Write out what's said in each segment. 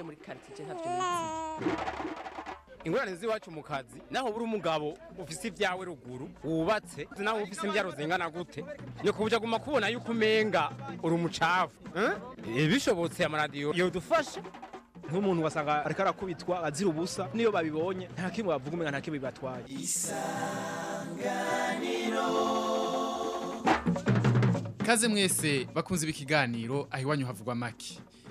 byo muri ntavyo nizi ingorane z'iwacu mu kazi naho buri umugabo ufise ibyawe ruguru wubatse naho ufise imbyaro zingana gute ni kubuja guma kubona yuko umenga uri umucafu eh? bishobotse amaradiyo yodufasha nk'umuntu wasanga ariko arakubitwa azira ubusa niyo babibonye nta kimwe bavuga umenga nta kimwe bibatwaye. Kaze mwese bakunze ibi kiganiro aho iwanyu havugwa maki.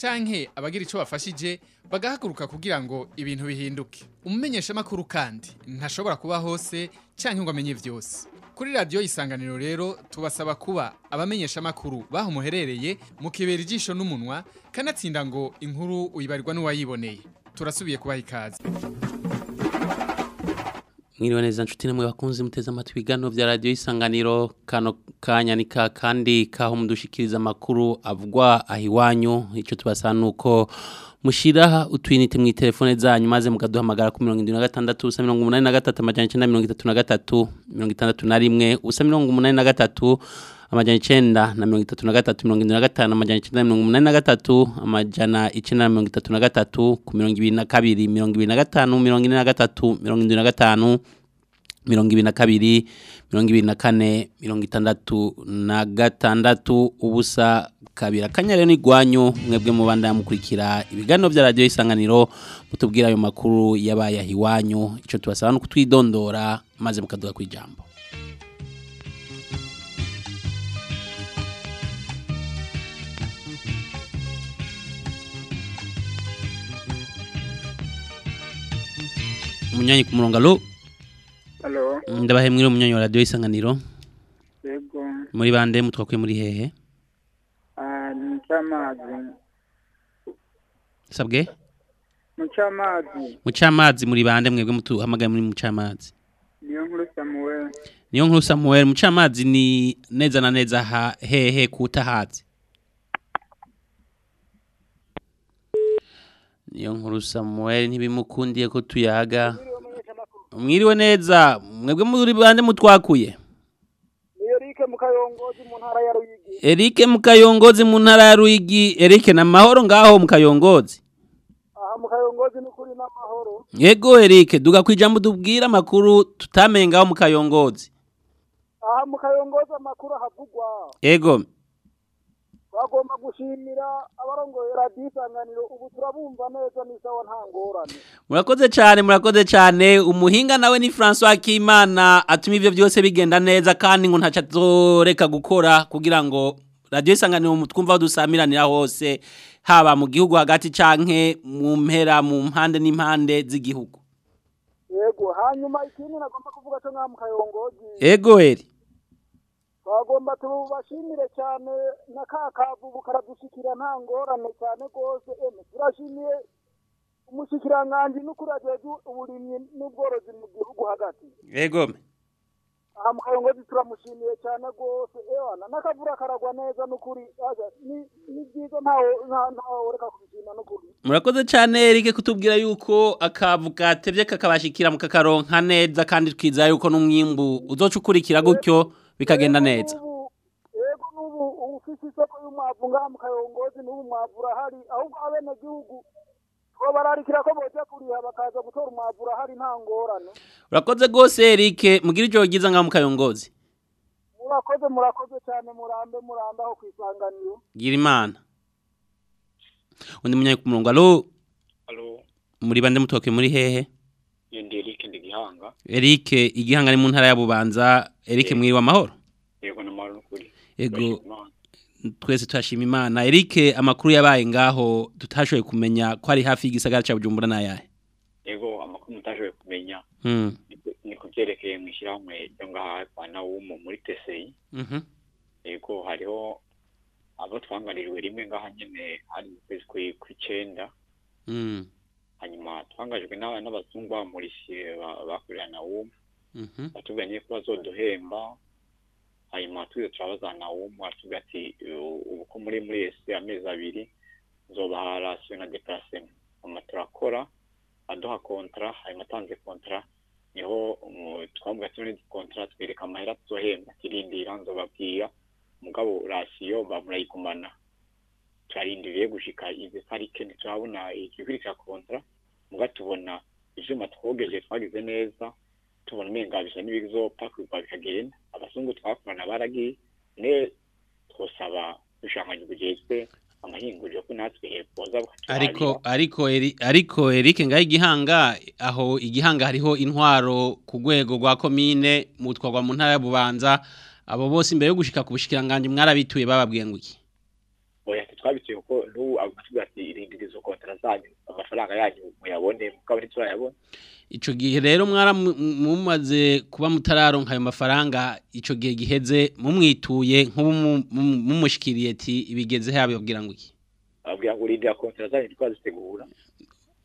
canke abagira ico bafashije bagahaguruka kugira ngo ibintu bihinduke. Umumenyesha makuru kandi ntashobora kuba hose canke ngo amenye vyose. Kuri radio isanganiro rero tubasaba kuba abamenyesha makuru baho muherereye mukibera ijisho n'umunwa kanatsinda ngo inkuru uyibarirwa n'uwayiboneye. Turasubiye kubaha ikaze. Mwiriwe neza nshuti namwe bakunze muteze amatwi ibiganiro vya radio isanganiro kano kanya ni ka kandi kaho mudushikiriza amakuru avugwa aho iwanyu. Ico tubasaba nuko mushira utwinite mu telefone zanyu maze mukaduhamagara ku 76 ubusa 83 amajana 933 61 ubusa 83 amajana icenda na mirongo itatu na gatatu mirongo indwi na gatanu amajana icenda na mirongo umunani na gatatu amajana icenda na mirongo itatu na gatatu ku mirongo ibiri na kabiri mirongo ibiri na gatanu mirongo ine na gatatu mirongo indwi na gatanu mirongo ibiri na kabiri mirongo ibiri na kane mirongo itandatu na gatandatu ubusa kabiri. Akanya rero n'igwanyu mwebwe mubandanya mukurikira ibiganiro vya radio isanganiro mutubwira ayo makuru yabaye aho iwanyu ico tubasaba no kutwidondora maze mukaduga kwijambo umunyanyi ku murongo alo Halo, ndabahe mwiri umunyanyi wa radio isanganiro. Yego, muri bande mutwakuye muri hehe? Ah, sabwe mucamazi, muri bande mwebwe mutuhamagaye muri mucamazi niyo nkuru Samuel. Mucamazi ni neza na neza ha hehe kutahazi niyo nkuru Samuel ntibimukundiye ko tuyaga. Mwiriwe neza mwebwe muri bande mutwakuye? Eric Mukayongozi mu ntara ya Ruyigi, Eric Mukayongozi mu ntara ya Ruyigi. Eric na mahoro ngaho Mukayongozi? Aha Mukayongozi ni kuri n'amahoro, Yego Eric duga kwijambo dubwira makuru tutamenye ngaho Mukayongozi. Aha Mukayongozi amakuru ahavugwa, Yego. Bagomba gushimira abarongoye radiyo isanganiro, ubu turabumva neza n'isawa nta ngorane, Murakoze cyane murakoze cyane. Umuhinga nawe ni François Kimana atuma ivyo byose bigenda neza kandi ngo ntaca zoreka gukora kugira ngo radio isanganiro mutwumva dusamiranira hose haba mu gihugu hagati canke mu mpera mu mpande n'impande z'igihugu. Yego, hanyuma ikindi nagomba kuvuga cyo nka Mukayongozi, Ego eri bagomba tubashimire cyane na ka kavubu karadushikira nta ngorane cyane rwose, turashimiye umushikiranganji n'ukuri ajejwe uburimyi n'ubworozi mu gihugu hagati. Ego aha mu kayongozi turamushimiye cyane rwose. Ewana n'akavura karagwa neza n'ukuri. Ni byiza ntawe nta- ntawe woreka kubishima n'ukuri. Murakoze cyane Eric kutubwira yuko akavu gatevye kakabashikira mukakaronka neza kandi twiza yuko n'umwimbu uzoca ukurikira gutyo. Bikagenda neza. Yego n'ubu ufise isoko y'umwavu ngaha mu kayongozi n'ubu mwavu urahari. Ahubwo abenegihugu bararikira ko boja kuriha bakaza gutora umwavu urahari nta ngorane. Urakoze gose Eric. Mugira ijoro ryiza ngaho mukayongozi murakoze murakoze cyane. Murambe murambe aho kwisanganiro gira imana undi munyayi ku murongo alo? Muri bande mutoke muri hehe? Iyo ndi Eric ndi Gihanga. Eric igihanga ni mu ntara ya Bubanza Eric mwiri wa mahoro Yego namahoro n'ukuri. Ego Turashima Imana. twese turashima imana Eric amakuru yabaye ngaho tutashoboye kumenya ko ari hafi y'igisagara ca Bujumbura nayahe Yego amakuru mutashoboye kumenya mm. ni ku- ni kuvyerekeye mw'ishyirahamwe ryo ngaha kwa Nawumu muri TCI. mhm Yego hariho abo twanganiriwe rimwe ngaha nyene hari mu kwezi kwi- kw'icenda mm. Hanyuma twangajwe n'aba- n'abazungu bamurisiye bakorera na wumu Mhm. batubwiye ko bazoduhemba hanyuma tuze turabaza na wumu atubwira ati "U- ubu ko muri muri ese amezi abiri nzobaha rasiyo na deparasema hanyuma turakora aduha kontara hanyuma atanze kontara ni ho twavuga ati muri kontara twereka amahera tuzohemba kirindira nzobabwira mugabo rasiyo bamurayigumana turarindiriye gushika izi tarike ntiturabona igikurikira kontara muga tubona ivyuma twogeje twagize neza tubona umenga bisa n'ibizopfa kugwa bikagenda abazungu twakorana baragiye ne twosaba dushanganyi bugezwe amahinguriro ko natwe hepfo za ariko ariko ariko Eric ngaho igihanga aho igihanga hariho intwaro ku rwego rwa komine mutwagwa mu ntara ya Bubanza abo bose imbere yo gushika ku bushikiranganje mwarabituye bababwiye ngo iki? Oya twabituye kuko n'ubu abatubwira ati irindirizo izo kontara zanyu amafaranga yanyu muyabone mukaba ntiturayabona ico gihe rero mwara mu- mumaze kuba mutararonka ayo mafaranga ico gihe giheze mumwituye nk'ubu mu- mu- mumushikiriye ati ibigeze habe? Babwira ngo iki? Ababwira ngo urindira kontara zanyu twazitegura.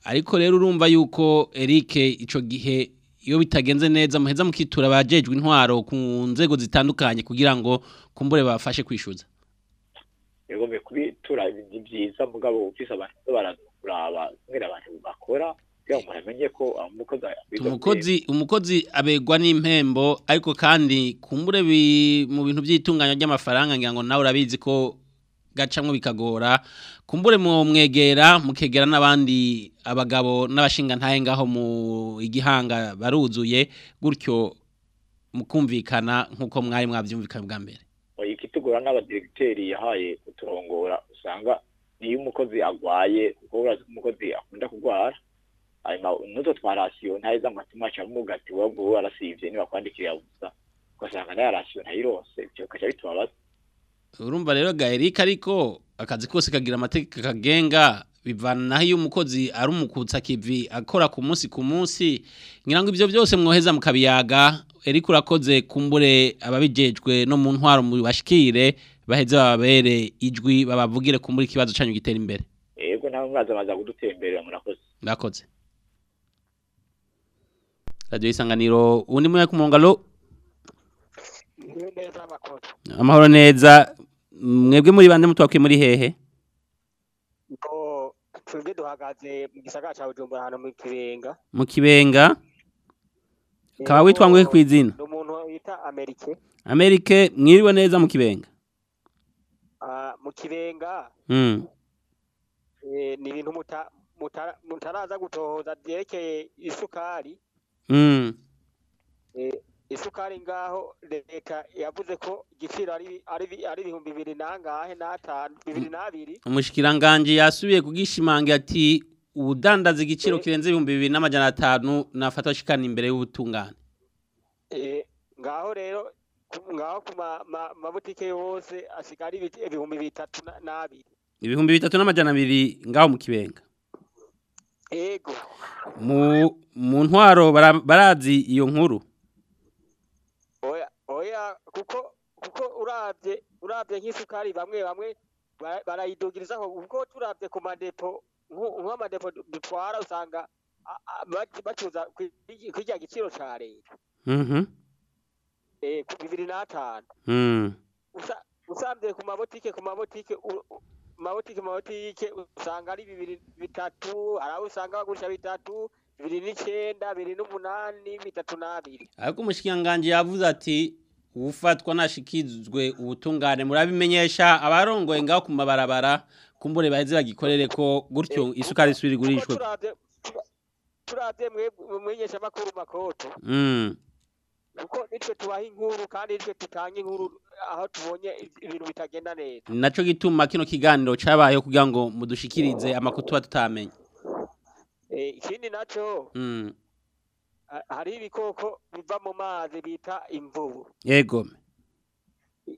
Ariko rero urumva yuko Eric ico gihe iyo bitagenze neza muheza mukitura abajejwe intwaro ku nzego zitandukanye kugira ngo kumbure babafashe kwishuza bigombe kubitura ni byiza mugabo ufise abantu barakuraba kubera abantu bakora kugira ngo bamenye ko umukozi umukozi umukozi abegwa n'impembo ariko kandi kumbure mu bintu by'itunganya ry'amafaranga ngira ngo nawe urabizi ko gacamwe bikagora kumbure mu mwegera mukegera n'abandi abagabo n'abashinga ntaye ngaho mu igihanga baruzuye gutyo mukumvikana nk'uko mwari mwabyumvikana bwa mbere. Ikitugora n'abadiregiteri yahaye kuturongora usanga niyo umukozi agwaye kuko urazi ko umukozi akunda kurwara hanyuma n'utwo twa rasiyo ntaheza amatuma acamuga ati wowe wowe warasivye nibakwandikira gusa ugasanga na yo rasiyo ntayirose ivyo bikaca bitubabaza. Urumva rero ga Eric ariko akazi kose kagira amategeko kagenga. Bivana iyo umukozi ari umukutsa kivi akora ku munsi ku munsi ngira ngo ivyo byose mwoheza mukabiyaga. Eric urakoze kumbure ababijejwe no mu ntwaro mu bashikire baheze bababere ijwi babavugire kumbure ikibazo canyu gitera imbere. Ego nawe mwaza baza kudutemberera murakoze. Murakoze. Radio isanganiro undi muya kumongalo amahoro neza. Mwebwe muri bande mutwakwe muri hehe? Twebwe duhagaze mu gisagara cya bujumbura ahantu mu kibenga mu kibenga Kaba witwa ngo ku izina? ni umuntu bita amerike Amerike mwiriwe neza mu kibenga Ah, mu kibenga Mm. eh, ni ibintu muta- mutara- mutaraza gutohoza byerekeye isukari Mm. Eh, isukari ngaho leta yavuze ko igiciro ari ari ari ibihumbi bibiri nangahe n'atanu bibiri n'abiri Umushikiranganje yasubiye kugishimangira ati ubudandaza igiciro kirenze ibihumbi bibiri n'amajana atanu nafatwa shikana imbere y'ubutungane. Eh, ngaho rero ngaho ku ma- ma- mabutike yose asigara ibiti- ibihumbi bitatu na- n'abiri Ibihumbi bitatu n'amajana abiri ngaho mu kibenga. ego Mu ntwaro bara- barazi iyo nkuru. Kuko kuko urabye urabye nk'isukari bamwe bamwe bara- barayidugiriza ko kuko turabye ku madepo nku- nk'amadepo du- dutwara usanga a- a- bac- bacuza kw'irya giciro ca leta Mhm. eh, ku bibiri n'atanu Mm. Usa- usabye ku mabotike ku mabotike mabotike mabotike usanga ari bibiri bitatu hari aho usanga bagurisha bitatu bibiri n'icenda bibiri n'umunani bitatu n'abiri Ariko umushikiranganje yavuze ati ufatwa nashikizwe ubutungane murabimenyesha abarongoye ngaho ku mabarabara kumbure baheze bagikorere ko gutyo isukari isubira igurishwe. turavye tura- turavye mwebwe mwinyesha makuru makoto Mm. kuko nitwe tubaha inkuru kandi nitwe tutanga inkuru aho tubonye ibintu bitagenda neza Naco gituma kino kiganiro cabayeho kugira ngo mudushikirize amakuru tuba tutamenye. Eh, ikindi naco Mm. Ha- hari ibikoko biva mu mazi bita imvubu Yego.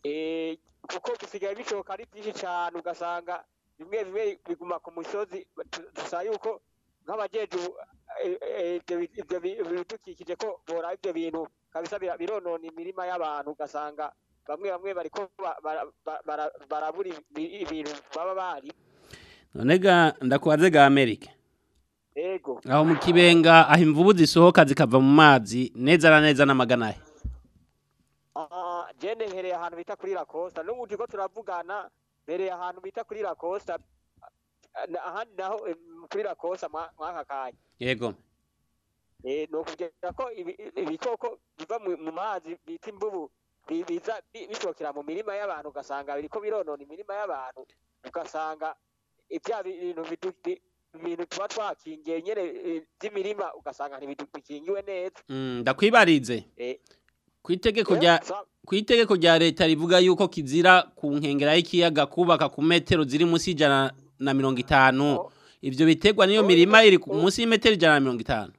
Eh, kuko bisigaye bishoka ari byinshi cyane ugasanga bimwe bimwe biguma ku musozi dusaba yuko nk'abajeje ubu- eh, eh, ibyo bi- ibyo bi- bidukikije ko bora ibyo bintu kabisa bironona imirima y'abantu ugasanga bamwe bamwe bariko ba- bara- ba- bara- barabura ibi- ibintu baba bari None ga ndakubaze ga Amerika. Aho mu kibenga aho imvubu zisohoka zikava mu mazi neza na neza n'amaganahe Ah, jene mpereye ahantu bita kuri lacosta n'ubu turiko turavugana mpereye ahantu bita kuri na- ahandi naho kuri mwa- mwaka kanya. Yego. Eh, ni ukugera ko ibi- ibikoko biva mu mazi bita imvubu bi- biza bi- bishokera mu mirima y'abantu ugasanga biriko bironona imirima y'abantu ugasanga ibya bintu ibintu tuba twakingiye nyene eh, vy'imirima ugasanga ntibikingiwe neza. Mm, ndakwibarize. Eh, ku itegeko eh, rya sa- ku itegeko rya leta rivuga yuko kizira ku nkengera y'ikiyaga kubaka ku metero ziri munsi y'ijana na mirongo itanu. Ivyo biterwa n'iyo mirima iri ku- munsi y'imetero ijana na mirongo itanu.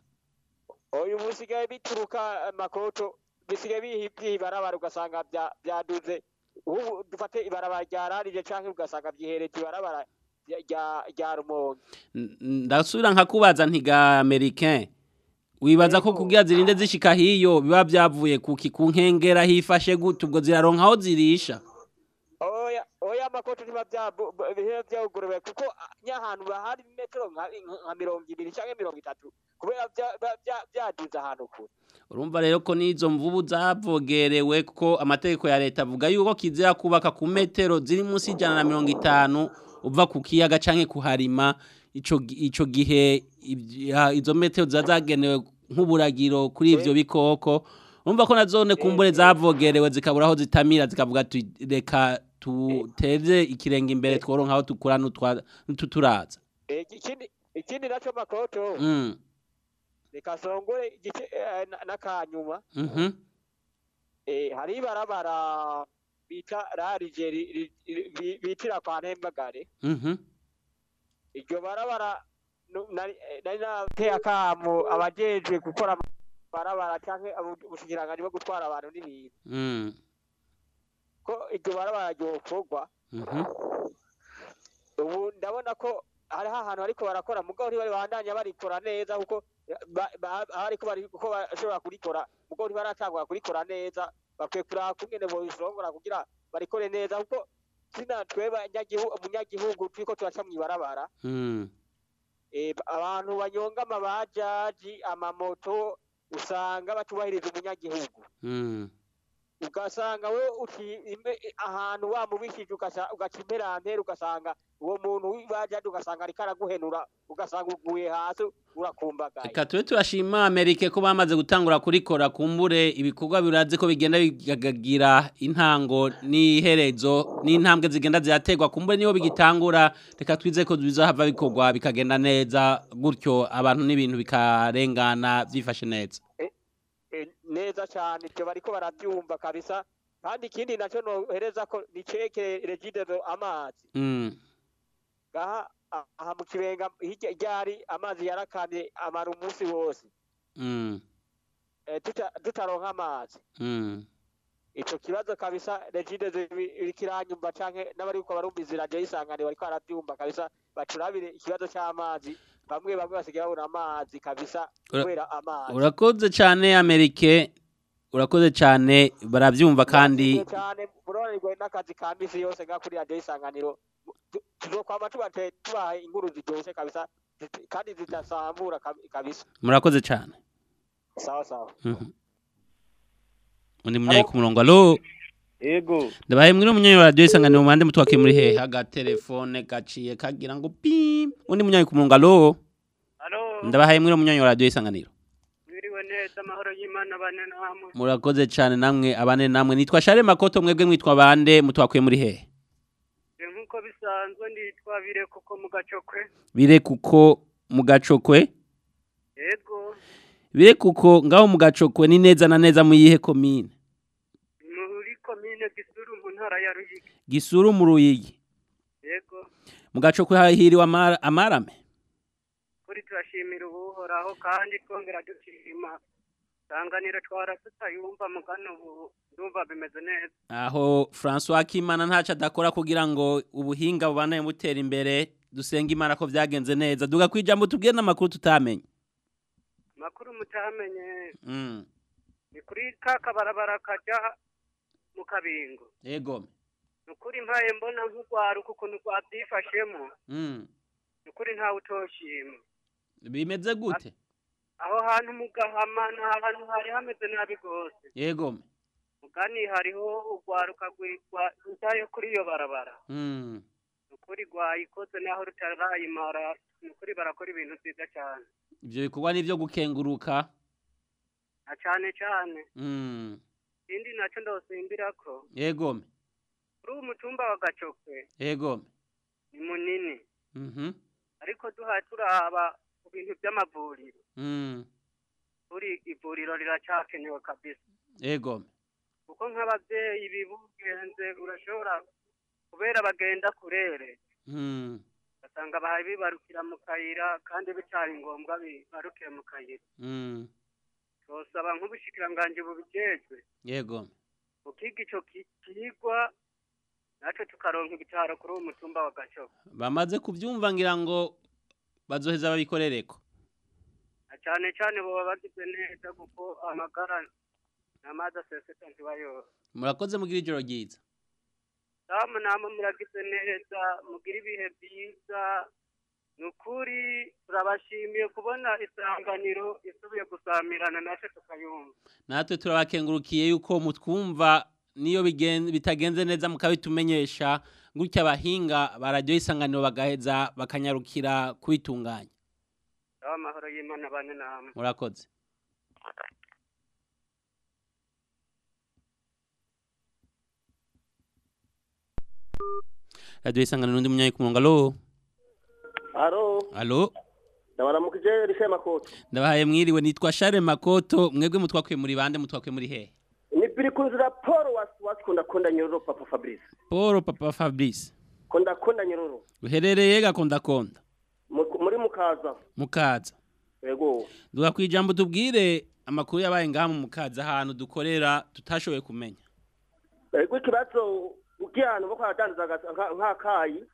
Uyu busigaye bituruka makoto bisigaye bihi- byibarabara ugasanga bya- byaduze. Ubu dufate ibarabara ryararije canke ugasanga byihereje ibarabara rya- rumonge ndasubira nkakubaza ntiga americain wibaza ko kugira zirinde zishika hiyo biba byavuye ku nkengera hifashe gute? Ubwo ziraronka aho zirisha. Oya oya amakoto ntiba byabu- b- biba byawugorowe kuko ah, ny'ahantu bahari metero nka mirongo ibiri canke mirongo itatu kubera bya- bya- bya- byaduze ahantu kure. Urumva rero ko n'izo mvubu zavogerewe kuko amategeko ya leta avuga yuko kizira kubaka ku metero ziri munsi y'ijana na mirongo itanu uva ku kiyaga canke kuharima ico gi- ico gihe izo metero ziba zagenewe nk'uburagiro kuri ivyo bikoko urumva ko na zone kumbure zavogerewe zikabura aho zitamira zikavuga reka tuteze ikirenge imbere tworonka aho dukura n'ututuraza. Eh, ikindi naco makoto Mm, reka songore eh, na- n'akanyuma. Mhm, Eh, hari ibarabara bita rarije ri- ri- ri- bi- bitira kwa ntembagare mhm. iryo barabara nari eh, nateye akamo abajejwe gukora barabara abo- ubushikiranganji bwo gutwara abantu n'ibintu. Mm, ko iryo barabara ryokorwa. Mhm. ubu ndabona ko hariho ahantu bariko barakora. Mugabo ntibari bandanya barikora neza kuko ba- ba- ahariko bari ko bashobora kurikora. Mugabo ntibaratangura kurikora neza. Bakwiye kuraba kungene bobisorongora kugira barikore neza kuko sina tweba nyagihu- umunyagihugu turiko turaca mw'ibarabara Mm. eh, abantu banyonga amabajaji amamoto usanga batubahiriza umunyagihugu Mm. Ugasanga we ahantu wamubishije ugaca imperantera ugasanga uwo muntu w'ibajaji ugasanga ariko araguhenura ugasanga uguye hasi urakumbagaye Reka tube turashima Amerika ko bamaze gutangura kurikora kumbure ibikorwa birazi ko bigenda bigagira intango n'iherezo n'intambwe zigenda zirategwa kumbure ni ho bigitangura. Reka twize ko bizahava bikorwa bikagenda neza gutyo abantu n'ibintu bikarengana byifashe neza. Neza cyane ibyo bariko barabyumva kabisa kandi ikindi na cyo nohereza ko niceke regidezo amazi Mm. gaha aha mu kibenga hirya ryari amazi yarakamye amara umunsi wose Mm. eh, tuta- tutaronka amazi Mm. ico kibazo kabisa regidezo iriko iranyumva canke n'abariko barumviza iradiyo y'isanganiro bariko baravyumva kabisa bacurabire ikibazo c'amazi bamwe bamwe basigaye babona amazi kabisa kubera amazi. urakoze cyane Amerika urakoze cyane barabyumva kandi muroranirwe n'akazi ka misi yose nga kuri radiyo y'isanganiro Tu- tuzokwama tubate tubaha inkuru ziryoshe kabisa kandi zidasambura kabi- kabisa. Murakoze cyane. Sawa sawa. Mhm. undi munyayi ku murongo. Alo Ego. ndabaye muri umunyayi wa radiyo isanganiro mu bandi mutwake muri hehe. Agatelefone gaciye kagira ngo pim. Undi munyayi ku murongo alo Alo, ndabahaye muri umunyayi wa radiyo isanganiro mwiriwe neza amahoro y'Imana bane namwe. murakoze cyane namwe abane namwe. Nitwa share makoto mwebwe mwitwa bande mutwakuye muri hehe. Je nk'uko bisanzwe nditwa bire kuko mu gacokwe. bire kuko mu gacokwe? Yego, bire kuko ngaho mu gacokwe ni neza na neza mu yihe komine Gisuru mu ntara ya Ruyigi. gisuru mu ruyigi Yego, mu gacokwe hahiriwe amara- amarame kuri turashimira ubuhoraho kandi twongera dushima. Sanganiro twara tutayumva mugano ubu ndumva bimeze neza. aho François Kimana ntaco adakora kugira ngo ubuhinga bubane butera imbere dusenga imana ko vyagenze neza duga kwijambo tubwire n'amakuru tutamenye Makuru mutamenye mm. ni kuri ka kabarabara kaja mu kabingo. ego Nukuri mpaye mbona nk'urwaruka ukuntu rwabyifashemo. mm. Nukuri ntawe utoshima. bimeze gute aho hantu mu gahama ni ahantu hari hameze nabi rwose yego mugani hariho urwaruka rutayo kuri iyo barabara mm. ni ukuri rwayikoze naho rutarayimara ni ukuri barakora ibintu byiza cyane ivyo bikorwa nivyo gukenguruka na cyane cyane mm. ikindi na cyo ndosimbira ko yego kuri uwo mutumba wa gacokwe yego ni munini. Mhm. Ariko duhaye turaba ku bintu by'amavuriro. Mm. kuri ivuriro riracyakenewe kabisa. Yego kuko nk'ababyeyi bibugenze urashobora kubera bagenda kurere mm. ugasanga bahaye bibarukira mu kayira kandi bicyari ngombwa bibarukire mu kayira. Mm. Tosaba nk'ubushikiranganji bubijejwe. Yego. Ukiga ico ki- kigwa natwe tukaronka ibitaro kuri uwo mutumba wa gacoko bamaze kuvyumva ngira ngo bazoheza babikorereko. Cyane cyane boba bagize neza kuko amagara n'amazi aseseka ntibayora murakoze mugira ijoro ryiza. Damu namwe muragize neza mugira ibihe byiza. Ni ukuri turabashimiye kubona isanganiro isubiye gusamirana natwe tukayumva. Natwe turabakengurukiye yuko mutwumva niyo bitagenze neza mukabitumenyesha gutya abahinga bararyo isanganiro bagaheza bakanyarukira kubitunganya. Aho amahoro y'imana bane namwe. Murakoze. Radiyo isanganiro undi munyayi ku murongo alo Haro, alo ndabaramukije Rishe Makoto. ndabahaye mwiriwe nitwa share makoto mwebwe mutwakwiye muri bande mutwakwiye muri hehe Ni biri kunzira Paul was was kunda kunda nyororo Papa Fabrice. paul papa fabrice Kunda kunda nyororo. uherereye gakondakonda Mu- Muri mukaza. mukaza Yego. duha ku ijambo tubwire amakuru yabaye ngaha mu mukaza ahantu dukorera tutashoboye kumenya Yego ikibazo ugihano bako adandaza nk'akayi.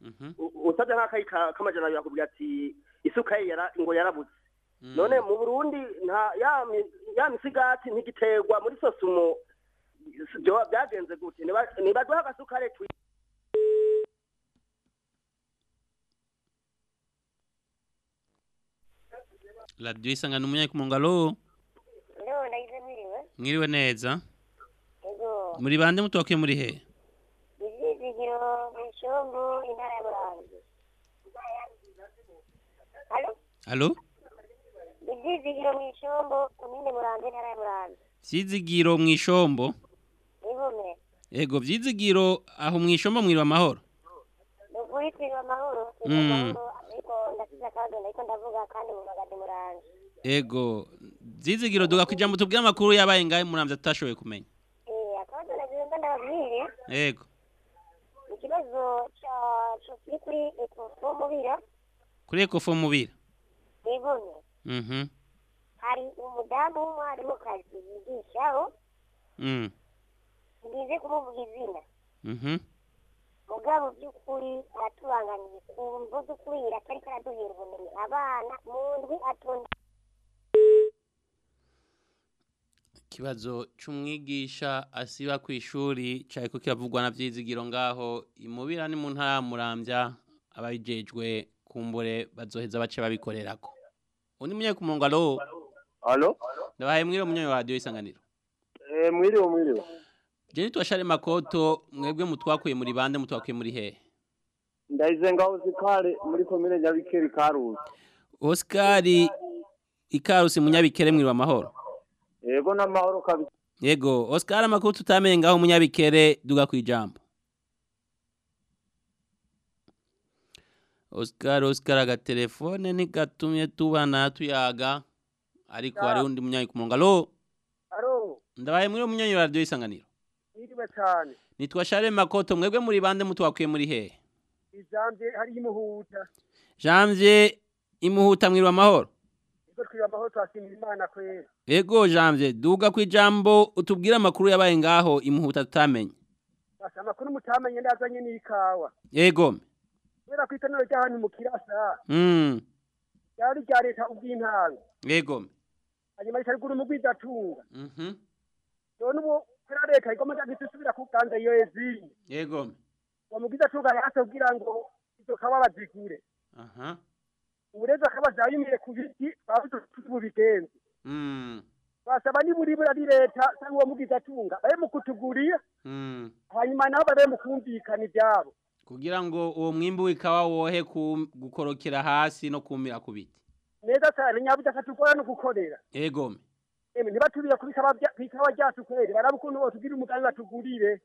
Mhm. U- Usabye nk'akayi ka- k'amajana abiri akubwira ati isuka ye ngo yarabuze. None mu Burundi nta ya mi- ya misigati ntigiterwa muri sosumo byagenze gute niba niba duha agasukare twi radiyo isangano umunyayi ku ndagize mwiriwe. neza muri bande mutwakwiye muri hehe Ivyizigiro mw'ishombo intara ya Burangi. Halo? alo Ivyizigiro mw'ishombo komine Burangi intara ya Burangi. vyizigiro mu ishombo Ibume. ego vyizigiro aho mu ishombo mwiriwe amahoro Nukuri twiriwe amahoro. Mm. Ariko ndasize akazo ndiko ndavuga kandi mu magadi Burangi. ego vyizigiro duha ku ijambo tubwire amakuru yabaye ngahe muramvya tutashoboye kumenya Eh, ego Ikibazo kiri kuri ekofo mubira. kuri ekofo mubira Ibume. mhm Hari umudamu w'umwarimukazi yigishaho. mm Ngize kumuvuga izina. mugabo by'ukuri aratubanganiye ku mvo z'ukuri atari karaduhera ubumenyi abana mu ndwi atunda ikibazo c'umwigisha asiba ku ishuri cariko kiravugwa na vyizigiro ngaho imubira ni mu ntara ya muramvya ababijejwe kumbure bazoheza bace babikorerako undi munyayi ku murongo alo Alo? ndabahaye mwiriwe munyayi wa radiyo isanganiro Eh, mwiriwe mwiriwe. je nitwa share makoto mwebwe mutwakuye muri bande mutwakuye muri hehe Ndayize ngaho zikare muri komine Nyabikeri Karusi. osikari ikarusi munyabikere mwiriwe amahoro Yego n'amahoro kabisa. yego osikari amakuru tutamenye ngaho munyabikere duga ku ijambo. Oscar Oscar agatelefone ntigatumye tubana tuyaga ariko hari undi munyanyi ku murongo. Alo aro ndabaye muri munyanyi wa radiyo isanganiro. Mwiriwe cyane nitwa Charles Makoto mwebwe muri bande mutwakuye muri hehe ijambo hariho imuhuta Janvier imuhuta mwiriwe amahoro. Ubwo twiba amahoro twashimira imana kwera Ego Janvier duga ku ijambo utubwire amakuru yabaye ngaho imuhuta tutamenye. Amakuru mutamenye ndazanye n'ikawa Ego kubera ko itaniro ry'ahantu mu kirasa mm ryari rya leta ubw'intango. Ego hanyuma rikarigura umugwizatunga mhm. None ubu kubera leta igomba ryagise isubira kuganza iyo ezini Ego uwo mugwizatunga yahase kugira ngo izo kawa bazigure. Aha. Uburezi akaba vyayumiye ku biti twabuze tububigenze Mm. basaba niburibura ari leta cyangwa uwo mugize atunga babe mu kutugurira Mm. hanyuma nabo babe mu kumvikana ibyabo. Kugira ngo uwo mwimbu w'ikawa wohe gukorokera hasi no kumira ku biti. Neza cyane nyabuja katugora no gukorera. Ego emwe ntibatubiye kubikaba kwikawa ryacu kweri baraba ukuntu botugira umugambi batugurire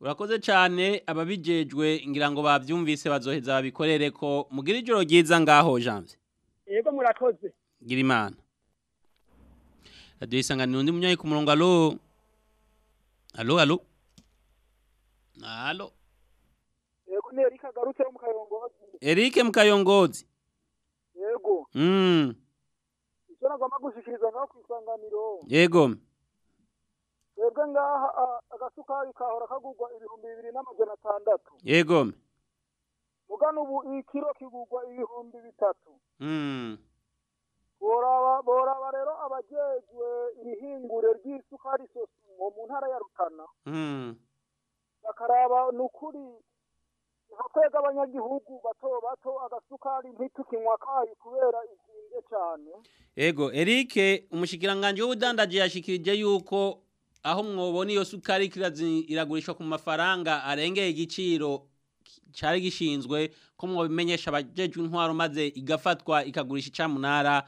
urakoze cyane ababijejwe ngira ngo bavyumvise bazoheza babikorere ko mugira ijoro ryiza ngaho janvier. Yego murakoze. Gira imana radiyo isanganiro undi munyayi ku murongo alo alo alo alo yego ni erika agarutse mu kayongozi. Erike mukayongozi. Yego. Mm. icyo nagomba gushikiriza ngaho ku isanganiro. Yego. Twebwe ngaha agasukari kahora kagurwa ibihumbi bibiri n'amajana atandatu. Yego. Mugana ubu ikiro kigurwa ibihumbi bitatu. Mm. boraba rero abajejwe irihingure ry'isukari sosumo mu ntara ya rutana. Mm. bakaraba ni ukuri twebwe abanyagihugu bato bato agasukari ntitukinywa kayi kubera izinze cyane Ego, Erike, umushikiranganje w'ubudandaji yashikirije yuko aho mwobona iyo sukari iragurishwa ku mafaranga arengeye igiciro cari gishinzwe ko mwobimenyesha abajejwe intwaro maze igafatwa ikagurisha icamunara.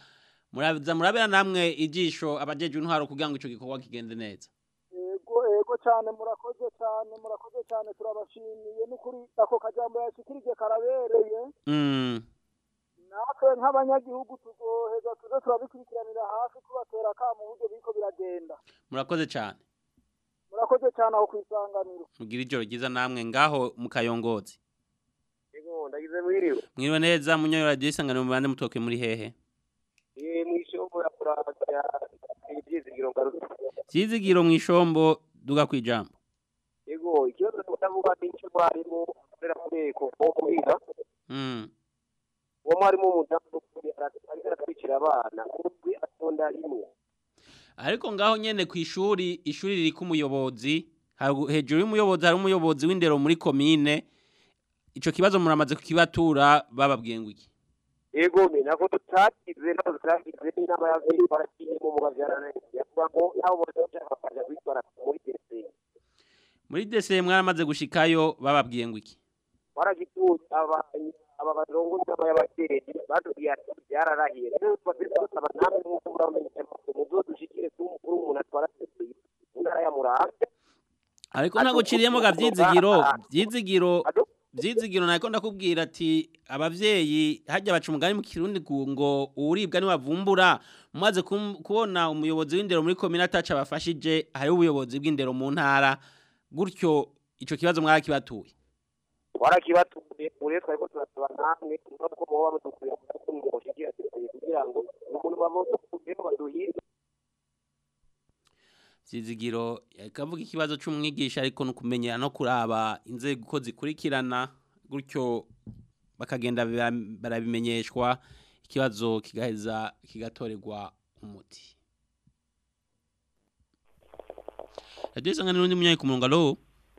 Muraza murabera namwe ijisho abajejwe intwaro kugira ngo ico gikorwa kigende neza. Yego yego cyane murakoze cyane murakoze cyane turabashimiye. N'ukuri ako kajambo yashikirije karabereye. Mm. Natwe nk'abanyagihugu tuzoheza tuze turabikurikiranira hafi tubatera akamu uburyo biriko biragenda murakoze cane murakoze cyane aho kwisanganiro mugira ijoro ryiza namwe ngaho mu kayongozi Yego ndagize mwiriwe. mwiriwe neza munyoyo radio isanganiro mubande mutoke muri hehe Eh mwishombo ya Fransa ya ibyizigiro ngaruka. duga kwijambo Yego ikibazo ndavuga ni cyo barimo kurera kureko ko muhira. mm. Uwo mwarimu umudamu ariko aratwikira abana kumbi atonda rimwe. ariko ngaho nyene ku ishuri ishuri riri ku muyobozi hejuru y'umuyobozi hari umuyobozi w'indero muri komine ico kibazo muramaze kukibatura bababwiye ngo iki Yego me nako tutakize nako tutakize n'inama y'abiri barakiye mu mugavyarana. Yavuga ngo nabo bose bakaja kwitwara muri DC. muri dese mwaramaze gushikayo bababwiye ngo iki Baragituza aba aba barongo n'aba y'ababyeyi batubwiye ati byararahiye. Rero bafite gusaba namwe nk'uko muramenye muzodushikire ku mukuru umuntu atwara mu ntara ya Muramvya. ariko ntaguciriyemo ga vyizigiro vyizigiro vyizigiro nariko ndakubwira ati abavyeyi hajya baca umugani mu kirundi ngo uwuribwa niwavumbura mumaze kubona umuyobozi w'indero muri komine ataca abafashije hariho ubuyobozi bw'indero mu ntara gutyo ico kibazo mwarakibatuye warakibatuye ure twariko turasaba namwe nuko muba mudukuye mu mushikira kugira ngo umuntu bamoze kugera baduhire. Zizigiro yakavuga ikibazo c'umwigisha ariko no kumenyera no kuraba inzego ko zikurikirana gutyo bakagenda bara- barabimenyeshwa ikibazo kigaheza kigatorerwa umuti. Radio Isanganiro ndi munyayi ku murongo alo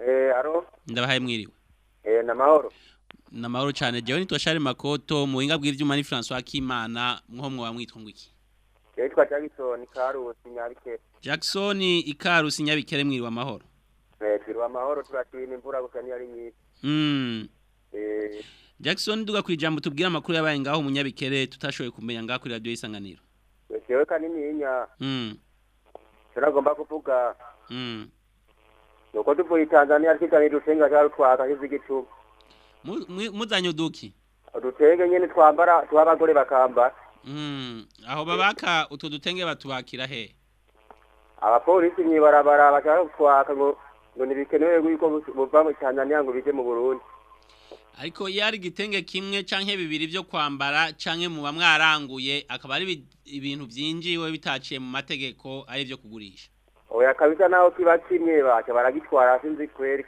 eh aro ndabahaye mwiriwe. Eh na mahoro namahoro cyane. Jewe nitwa Charles Makoto mu buhinga bw'ivyuma ni François Kimana mwo mwitwa ngo iki yitwa Jackson Karusi Nyabike Jackson Ikarusi Nyabikere mwiriwe amahoro eh turi amahoro turashima imvura gusa ni ari nyinshi mm. eh. Jackson duga kwijambo tubwira amakuru yabaye ngaho munyabikere tutashoboye kumenya ngaho kuri radio isanganiro. jewe kanini inya Mm. turagomba kuvuga. Mm. Nuko tuvuye Tanzania twiganira urusenga cya rutwaka nk'izigicuba Mu- mu- Muzanyo duki. udutenge nyene twambara tw'abagore bakambara Mm. Aho babaka utwo dutenge batubakira he? abapolisi mwibarabara bashaka kutwaka ngo ngo ntibikenewe yuko buva mu Tanzania ngo bije mu Burundi Ariko yari gitenge kimwe canke bibiri byo kwambara canke muba mwaranguye akaba ari ibi- ibintu vyinjiwe bitaciye mu mategeko ari byo kugurisha. Oya kabisa naho kiba kimwe baca baragitwara sinzi kweri.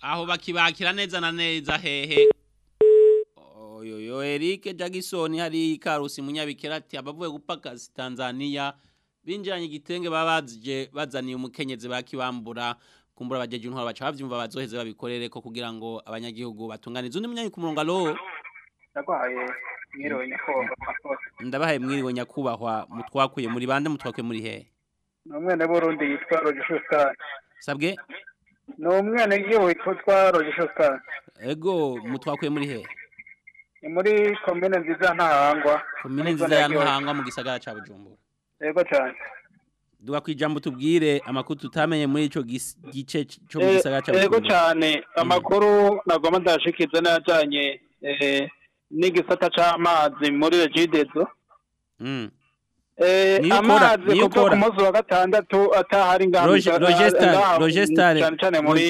Aho bakibakira neza na neza hehe. Oyoyo Eric Jackson hari Karusi munyabikira ati abavuye gupaka Tanzania binjiranye igitenge babazije bazaniye umukenyezi bakibambura kumbura bajeje intwaro baca bavyumva bazoheze babikorere ko kugira ngo abanyagihugu batunganize undi munyanyi ku murongo alo ndagwaye mwiriwe nyakubahwa murakoze ndabahaye mwiriwe nyakubahwa mutwakuye muri bande mutwakuye muri hehe ni umwene w'urundi yitwa rogisho sitari sabwe? Ni umwene w'igihugu witwa rogisho sitari ego mutwakuye muri hehe ni muri komine nziza ntahangwa komine nziza ya ntahangwa mu gisagara ca bujumbura. Yego cyane duga kwijambo tubwire amakuru tutamenye muri ico gis- gice c- co mu Eh, gisagara yego bujumbura. cyane amakuru nagomba ndashikiza n'ajanye eh, n'igisata c'amazi muri regidezo amazi niyo kuva ku ukora. munsi wa gatandatu atahari ngaha Roge- mu- Rogestar, ngaha mu- Rogestar, cyane cyane muri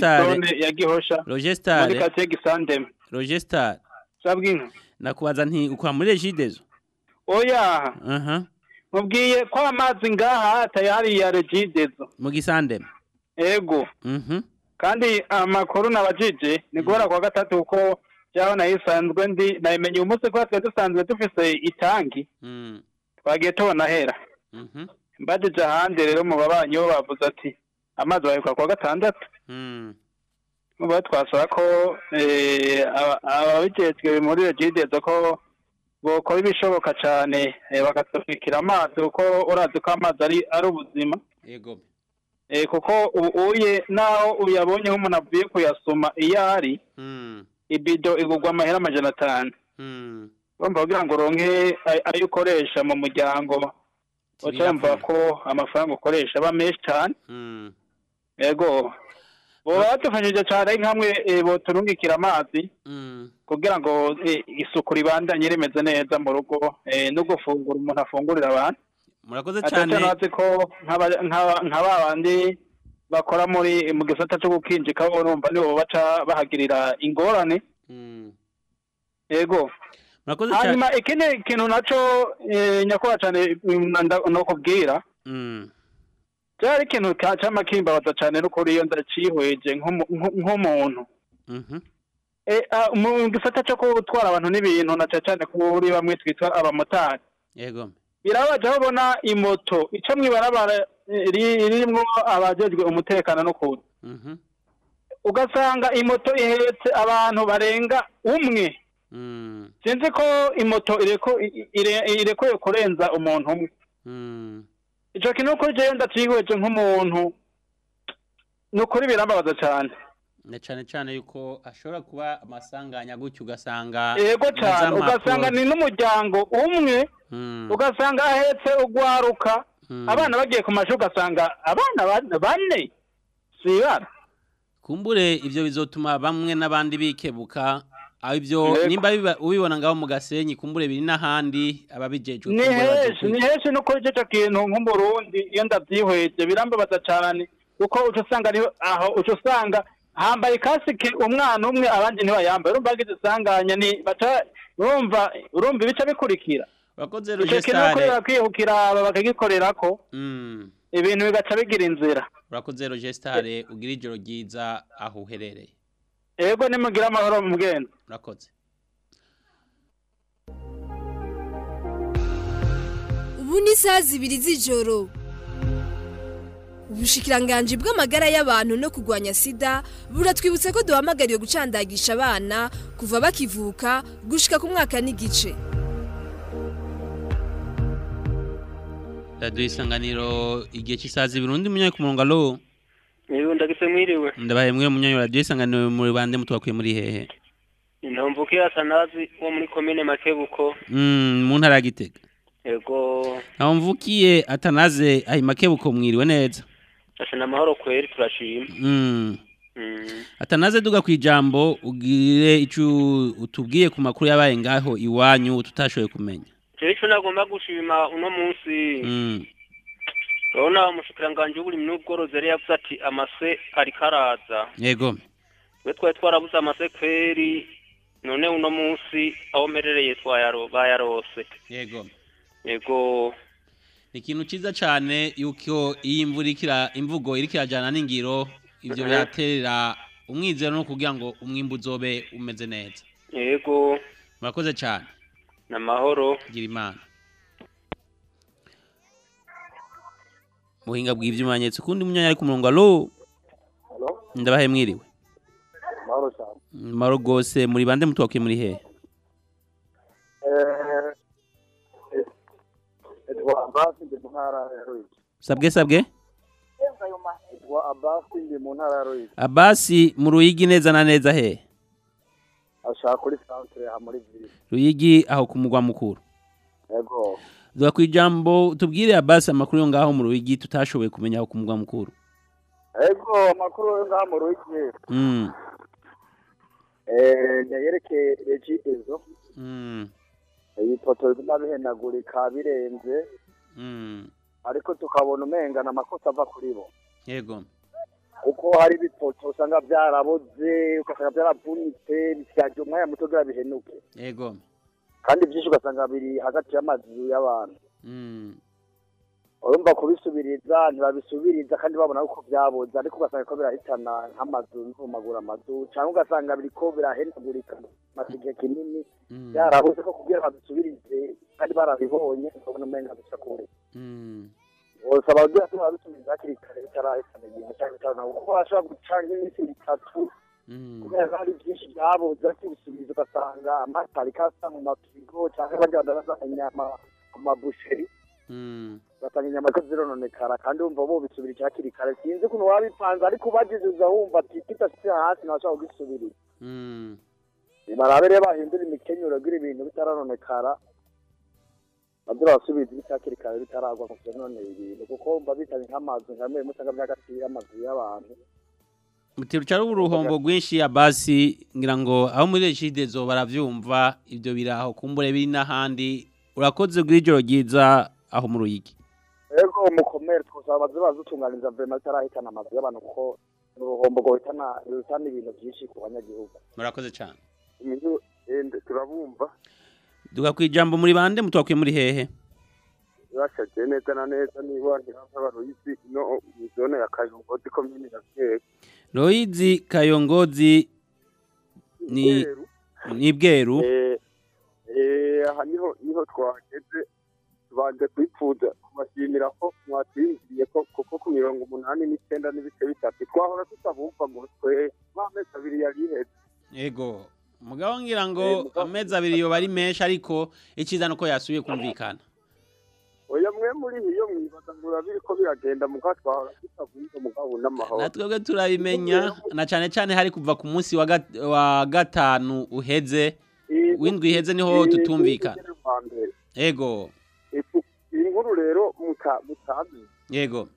zone ya Gihosha muri quartier Gisandeme Rogestar sabwinka nakubaza nti ukwa muri regidezo oya! Mubwiye ko amazi ngaha atayari ya regidezo mu gisandeme ego mhm. Kandi amakuru nabajije ni guhera kwa gatatu kuko byaho nayisanzwe ndi nayimenye uyu munsi ko twari dusanzwe dufise itangi mm. Twagiye tubona hera mhm. Mbajije ahandi rero mu babanyi bo bavuze ati amazi bayikwa kwa gatandatu. Mm nuba twasaba ko eh, aba- ababijejwe muri regidezo ko bokora ibishoboka cyane eh, bakatubikira amazi kuko urazi ko amazi ari ari ubuzima. Eh, kuko uye naho uyabonye nk'umuntu avuye kuyasoma iyo ari mm ibido igurwa amahera amajana atanu. Urumva kugira ngo uronke ay- ayo ukoresha mu muryango. Ucumva ko amafaranga ukoresha aba menshi cyane yego boba badufashije cyane nk'amwe eh, boturungikira amazi mm kugira ngo eh, isuku ribandanye rimeze neza mu rugo eh, no gufungura umuntu afungurira abantu. Murakoze cyane nazi ko nka ba bandi bakora muri mu gisata cyo gukinjika urumva nibo baca bahagirira ingorane. Yego murakoze cyane hanyuma ikindi kintu naco eh, nyakubahwa cyane mm. Cyari ikintu ka- cama kimbabaza cyane n'ukuri iyo ndacihweje nk'umu- nk- nk'umuntu mu gisata cyo gutwara abantu n'ibintu na cyane cyane kuri bamwe twitwa abamotari ego. Birabaje aho ubona imoto ica mw'ibarabara eh, ri- ririmwo abajejwe umutekano n'ukuntu mhm. Ugasanga imoto ihetse abantu barenga umwe sinzi ko imoto ireko i- ire- irekuye kurenza umuntu umwe. Mm ico kintu kuri jewe ndacihweje nk'umuntu ni ukuri birambabaza cyane na cyane cyane yuko ashobora kuba amasanganya gutyo ugasanga yego cyane ugasanga ni n'umuryango umwe Mm, ugasanga ahetse ugwaruka. Abana bagiye ku mashuri ugasanga abana bane- si ibara. Kumbure ivyo bizotuma bamwe n'abandi bikebuka Yego. nimba ubibona ngaho mu gasenyi kumbure biri n'ahandi ababijejwe ni bazokwiga. ni henshi no kuri icyo kintu nk'umurundi iyo ndabyihweje birambabaza cyane kuko uca usanga ni ho aho uca usanga hambaye kasike umwana umwe abandi ntibayambaye urumva agize isanganya ni urumva urumva ibice bikurikira Rogestar. bakorera kwihukira aba bakagikorera ko Mm. ibintu bigaca bigira inzira urakoze Rogestar ugira ijoro ryiza aho uherereye yego nimugira amahoro mu bwenda urakoze ubu ni isaha zibiri z'ijoro. Ubushikiranganji bw'amagara y'abantu no kurwanya sida buratwibutsa ko duhamagariwe gucandagisha abana kuva bakivuka gushika ku mwaka n'igice. Radiyo isanganiro igihe cy'isazi Burundi munyaye ku murongo alo. Niwe ndagise mwiriwe. ndabaye mwe munyaye radiyo isanganiro muri bande mutwakuye muri hehe Ntomvukiye Asanazi wo muri komine Makebuko. Mm, mu ntara ya Gitega Yego. aho mvukiye atanaze ayi makebuko mwiriwe neza Ashana amahoro kweri turashima. Mm. Mm. atanaze duga kwijambo ugire icu utubwiye ku makuru yabaye ngaho iwanyu tutashoboye kumenya ico nagomba gushima uno munsi. Urabona umushikiranganje w'uburimyi n'ubworozi yari yavuze ati amase ariko araza. yego We twari twarabuze amase kweri none uno munsi aho merereye twayaro bayarose. yego Yego. ni ikintu cyiza cyane yuko iyi imvura imvugo iriko irajana n'ingiro ivyo Mhm. biraterera umwizero no kugira ngo umwimbu uzobe umeze neza Yego. murakoze cyane Namahoro. gira imana muhinga bw'ibyuma nyetse ukundi munyanya ari ku murongo alo ndabahe mwiriwe. Maro rwose muri bande mutuwake muri hehe sabwe sabwe? Abasi mu ruyigi neza na neza he? Ashaka kuri santere muri vili ruyigi aho ku mugwa mukuru. Yego duha ku ijambo tubwire abasi amakuru yo ngaho mu ruyigi tutashoboye kumenya aho ku mugwa mukuru. Yego amakuru yo ngaha mu ruyigi. Mm. eh ndayerekeye regidezo Mm. iyi poto bituma bihenagurika birenze. Mm. ariko tukabona umengana amakosa ava kuri bo. Yego kuko hari ibipoto usanga byaraboze ugasanga byaravunitse bisyaje umwanya muto kugira bihenuke. Yego kandi byinshi ugasanga biri hagati y'amazu y'abantu Mm. urumva kubisubiriza ntibabisubiriza kandi babona uko byaboze ariko ugasanga ko birahitana nk'amazu bivumagura amazu cyangwa ugasanga biriko birahenagurika maze igihe kinini Mm. byarabuze ko kugira babisubirize kandi barabibonye ukabona umenga bisa kure Mm. bose abagira ko babisubiza hakiri kare bitarahitana igihe cyangwa bitarana kuko bashobora gucanga iminsi itatu. Kubera hari byinshi byabuze bakibisubiza ugasanga amata ariko asa mu mafirigo cyangwa bajya badabaza inyama ku mabusheri ugasanga inyama ko zirononekara kandi wumva bo bisubira hakiri kare sinzi ukuntu wabipanze ariko ubagizuza wumva ati kitasi hasi ntashobora kugisubirira barabe rero bahindura imikenyero kugira ibintu bitaranonekara baze basubiza ibiti hakiri kare bitaragwa mu vyononera ibintu kuko mba bitanye nk'amazu nka mwe musanga by'agaciro y'amazu y'abantu Mutiruca ari uruhombo rwinshi ya basi ngira ngo aho muri regidezo baravyumva ibyo biraho kumbure biri n'ahandi. Urakoze bw'iri joro ryiza aho mu ruyigi ego mukomere twosaba baze bazutunganiza vrema bitarahitana amazu y'abantu kuko uruhombo ruhitana ibintu byinshi ku banyagihugu. Murakoze cyane turabumva. Ijambo muri bande mutwakwiye muri hehe. Bashaje neza na neza niba ntibava baruyizi no mu zone ya kayongozi komine ya royizi kayongozi ni ni bweru. Eh, eh, aha ni ho ni ho twageze tubanje kwipfuza. Kubashimira ko mwatwinjiriye ko kuko ku mirongo umunani n'icyenda n'ibice bitatu twahora tutabumva ngo twe nk'amezi abiri yari iheze. Yego. Mugabo ngira ngo amezi abiri yoba ari menshi ariko icyiza nuko yasubiye kumvikana. Oya mwe muri iyo mwibaza ngo biba biriko biragenda muga twahora tutabumva mugabo n'amahoro natwebwe turabimenya na cyane cyane hari kuva ku munsi wa gat- wa gatanu uheze w'indwi iheze ni ho tutumvikana. Yego. Iyi nkuru rero muta mutazi yego.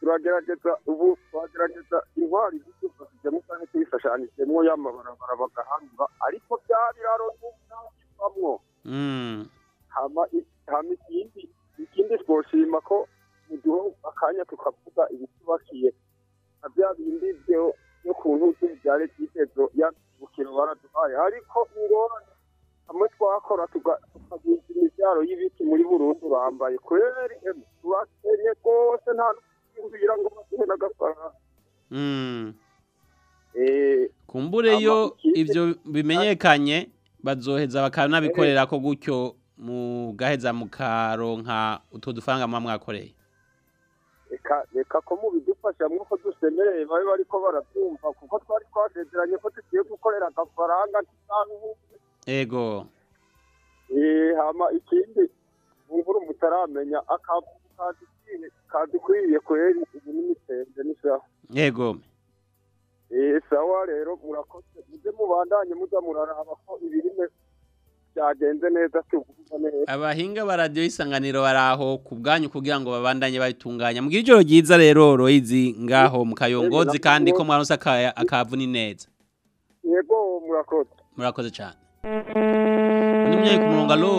Turagerageza ubu twagerageza intwari zidufashijemo kandi tuyifashanijemo y'amabarabara bagahanura ariko bya biraro ntibivamwo Mm. hama hama ikindi ikindi twoshima ko muduho akanya tukavuga ibitubakiye na bya bindi byo yo ku ntutu byari byitezo yabukiro baraduhaye. Ariko ingorane hamwe twakora tukaguza imibyaro y'ibiti muri burundu urambaye kweri emwe turakenye rwose nta n'ukugira ngo baduhe n'agafaranga. Mm. Eh, kumbure yo ibyo bimenyekanye bazoheza bakanabikorera ko gutyo. Mu gaheza mukaronka utwo dufaranga muba mwakoreye? Reka reka ko mubidufasha mwuko dusemereye babe bariko barabyumva kuko twari twasezeranye ko tugiye gukorera agafaranga k'isanzu ego. Eh, hama ikindi nkuru mutaramenya kadikwiye kweri ubu n'imitende n'isaha ego. Eh, sawa rero murakoze muze mubandanye muza muraraba ko ibirime byagenze neza tuvuga neza. Abahinga ba radiyo y'isanganiro bari aho ku bwanyu kugira ngo babandanye babitunganya mugira ijoro ryiza rero royizi ngaho mu kayongozi kandi ko mwaronse aka- akavu ni neza. Yego murakoze. Murakoze cyane undi munyayi ku murongo alo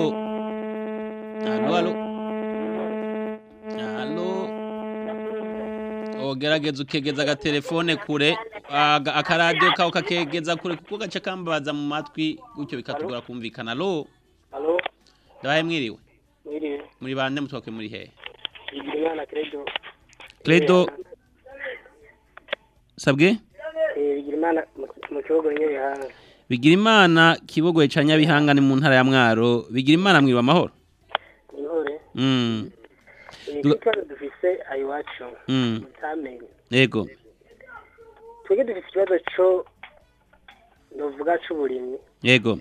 alo alo alo ogerageza ukegeza agatelefone kure akaradiyo kawe kakegeza kure kuko gace kambabaza mu matwi gutyo bikatugora kumvikana. Alo ndabaye mwiriwe. Muri bande mutwake muri hehe Credo. Sabwe? Bigira imana kibogoye ca nyabihanga ni mu ntara ya mwaro. Bigira imana mwiriwe amahoro Nihore. mm. Ni Du- ikibazo dufise ayiwacu. Mutamenye. yego Twebwe dufise ikibazo co novuga c'uburimyi. yego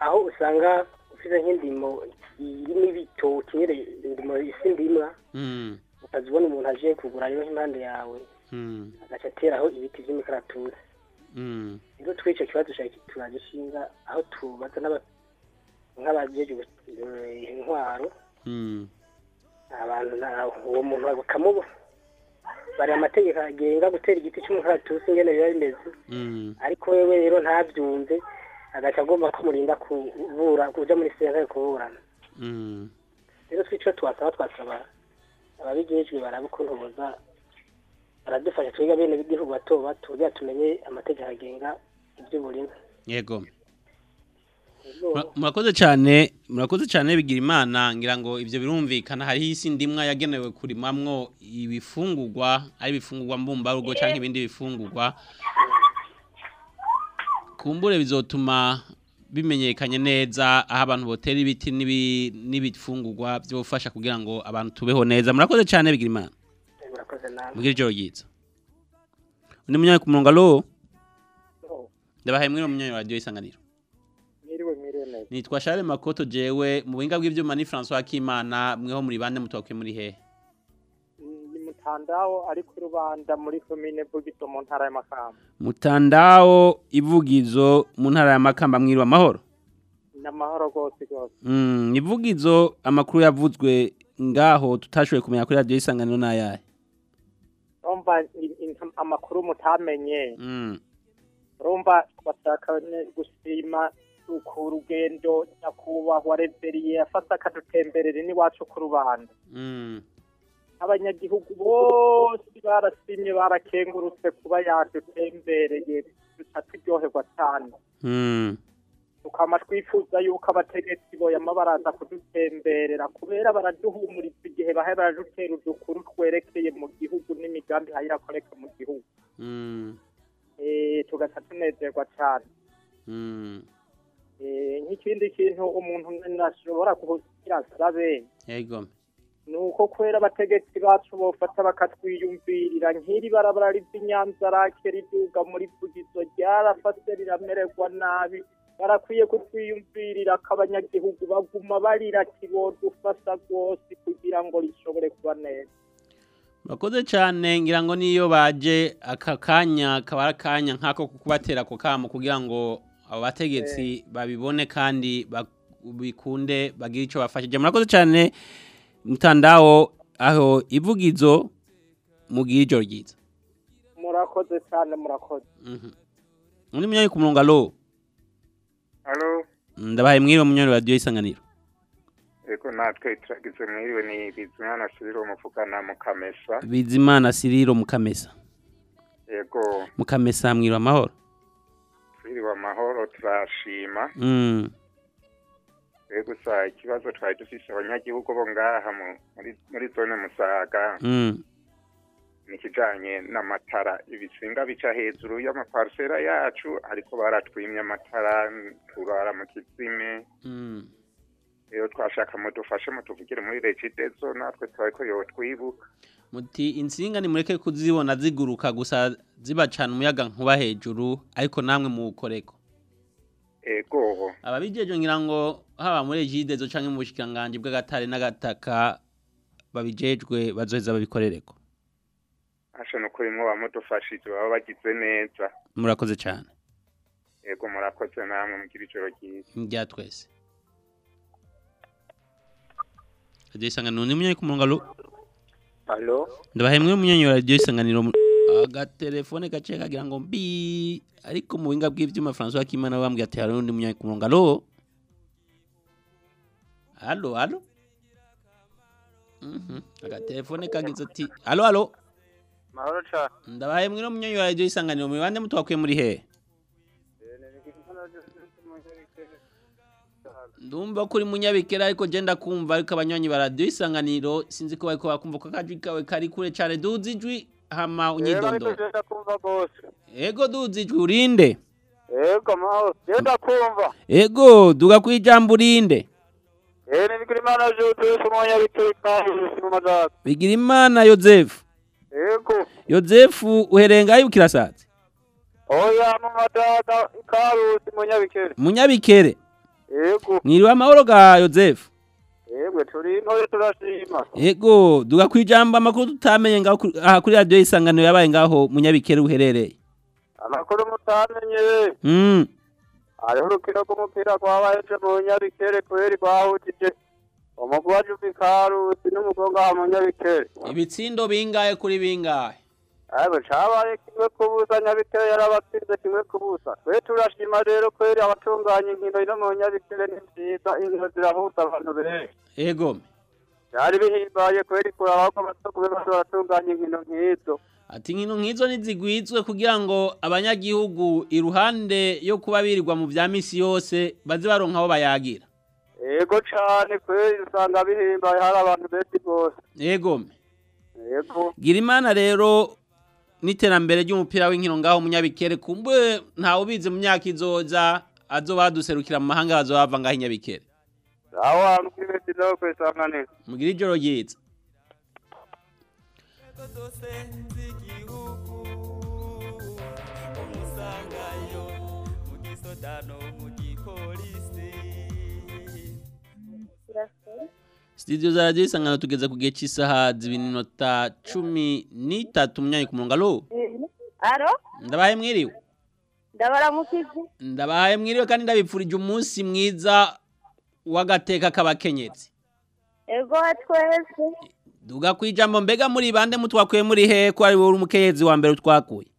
Aho usanga ufite nk'indimo irimo ibitoki nyine indimo isi ndimwa Mm. ukaza ubona umuntu aje kugura rero impande yawe Mm. agaca ateraho ibiti by'imikaratusi Mm. rero twe icyo kibazo cyari turagishinga aho tubaza nk'abajeje eh, intwaro. Abantu uwo muntu bakamubo bari amategeko agenga gutera igiti cy'umukaratusi ingene biba bimeze Mm. ariko wewe rero ntabyumve agaca agomba kumurinda kubura kuja muri sentare kuburana Mm. rero twico twasaba twasaba ababijejwe baraba ukuntu boza baradufasha twiga bene b'igihugu bato bato tumenye amategeko agenga iby'uburimwe Yego. Mura- Murakoze cyane, murakoze cyane bigira imana ngira ngo ivyo birumvikana hari isi ndimwa yagenewe kurimamwo ibifungurwa, ari ibifungurwa mbumbarugo canke ibindi bifungurwa. Kumbure bizotuma bimenyekanye neza aho abantu botera ibiti n'ibi- n'ibifungurwa byofasha kugira ngo abantu tubeho neza. Murakoze cyane bigira imana. nawe Mugira ijoro ryiza. Undi munyayi ku murongo alo? Ndabahaye mwiro munyayi wa radio isanganiro. Nitwa Charles Makoto jewe mu buhinga bw'ivyuma ni François Kimana mweho muri bande mutokwe muri he Ni mutandao ari ku rubanda muri komine Bugito mu ntara y'Amakamba. Mutandao ivugizo mu ntara ya Makamba mwirwa amahoro N'amahoro rwose rwose. Mm ivugizo amakuru yavuzwe ngaho tutashoboye kumenya kuri radio isanganiro nayahe i- amakuru mutamenye. Mm Urumva bashaka gushima ku rugendo nyakubahwa Reveriye yafata akadutemberera n'iwacu ku rubanda. mm. Abanyagihugu bose barasimye barakengurutse kuba yadutembereye. Duca turyoherwa cyane. Mm. Tukama twifuza yuko abategetsi boyama baraza kudutemberera kubera baraduhumuriza igihe bahe baradutera udukuru twerekeye mu gihugu n'imigambi hayirakoreka mu gihugu. Mm. Eh, tugaca tunezerwa cyane. Nk'ikindi kintu umuntu ashobora kugira asabe yego. ni uko kubera abategetsi bacu bofata bakatwiyumvirira nk'iri barabara ry'inyanza rake riduga muri vugizo ryarafase riramererwa nabi. Barakwiye kutwiyumvirira ko abanyagihugu baguma barira kibodufasha rwose kugira ngo rishobore kuba neza. Bakoze cyane ngira ngo niyo baje aka kanya kabara kanya nkako kukubatera ko kamo kugira ngo abo bategetsi babibone kandi bikunde bagire ico bafashije murakoze cyane mutandao aho ivugizo mugira ijoro ryiza. Murakoze cyane murakoze. Mhm. undi munyanyi ku murongo alo Halo, ndabahaye mwiriwe munyanyi radio isanganiro. Eko natwe turagize mwiriwe ni Bizimana Siriro muvugana mu Kamesa. bizimana siriro mukamesa. Ego, mukamesa mwiriwe amahoro. Twiriwe amahoro turashima. mm. Ego gusa ikibazo twari dufise abanyagihugu bo ngaha mu- muri zone Musaga. Mm. Ni kijanye n'amatara. Ibisinga bica hejuru y'amaparsera yacu ariko baratwimye amatara turara mu kizime. Mm. Rero twashaka mudufashe mutuvugire muri regidezo natwe twariko yotwibuka. Muti insinga nimureke kuzibona ziguruka gusa zibacana umuyaga nkuba hejuru ariko namwe muwukoreko. Ego ababijeje ngira ngo haba muri egidezo canke mu bushikiranganje bw'agatare n'agataka babijejwe bazoheza babikorereko. Asha nukuri mwo bamudufashije baba bagize neza. Murakoze cyane ego murakoze namwe mugira ijoro ryiza. Rya twese. Radio isanganiro ni munyanyi ku murongo alo Alo, ndabahaye mwe munyanyi wa radio isanganiro agatelefone gace kagira ngo mbi. Ariko mu buhinga bw'ivyuma François Kimana bambwiye ati hari undi munyanyi ku murongo. Alo alo alo Mhm. agatelefone kagize ati alo alo mahoro cyane. ndabahaye mwino munyanyi wa radio isanganiro mu bande mutwakuye muri he? Ndumva kuri munyabikera ariko je ndakumva ariko abanywanyi ba radio isanganiro sinzi ko bariko bakumva ko akajwi kawe kari kure cane duzi ijwi hama Genda kumva bose. ego duzi ijwi urinde Ego mahoro. Genda kumva. ego duga kwijambo urinde Eh ni bikiri mana jote kumanya biteka mu mazaga. bigira imana yozefu Ego. yozefu uherenga yibukirasatse Oya mu madaga karusi munyabikere. munyabikere yego. Mwiriwe amahoro ga Joseph yego turi intore turashima. Ego duga kwijamba amakuru tutamenye ngaho aha kuri radio isanganiro yabaye ngaho munyabikere uherereye. Amakuru mutamenye. Mm hariho urukino rw'umupira rwabaye ejo mu nyabikere kubera rwahutije umugwi wa jubikarusi n'umugongo wa mu nyabikere ibitsindo bingahe kuri bingahe? Cabaye kimwe kubusa nyabikere yarabatsinze kimwe kubusa twe turashima rero kweri abatunganya inkino ino mu nyabikere ni nziza inkino zirahuza abantu benshi Ego. Byari bihimbaye kweri kuraba ko abatogube bose baratunganya inkino nk'izo ati nkino nk'izo nizigwizwe kugira ngo abanyagihugu iruhande yo kuba birirwa mu vya misi yose baze baronka aho bayagira. Ego cane kweri usanga bihimbaye hari abantu benshi rwose. Ego. Ego. Gira imana rero n'iterambere ry'umupira w'inkino ngaho munyabikere kumbe ntawe ubizi mu myaka izoza azoba baduserukira mu mahanga bazobava ngaho inyabikere aho nawe mugira ijoro ryiza. Umusangayo mu gisodano mu gipolisi. Studio za radio isangano tugeze ku gihe cy'isaha zibiri n'iminota cumi n'itatu munyanyi ku murongo alo aro ndabaye mwiriwe? Ndabaramukije ndabaye mwiriwe kandi ndabipfurije umunsi mwiza w'agateka k'abakenyezi. Ego twese. Duga ku ijambo mbega muri bande mutwakuye muri he ko ari wowe umukenyezi wa mbere utwakuye?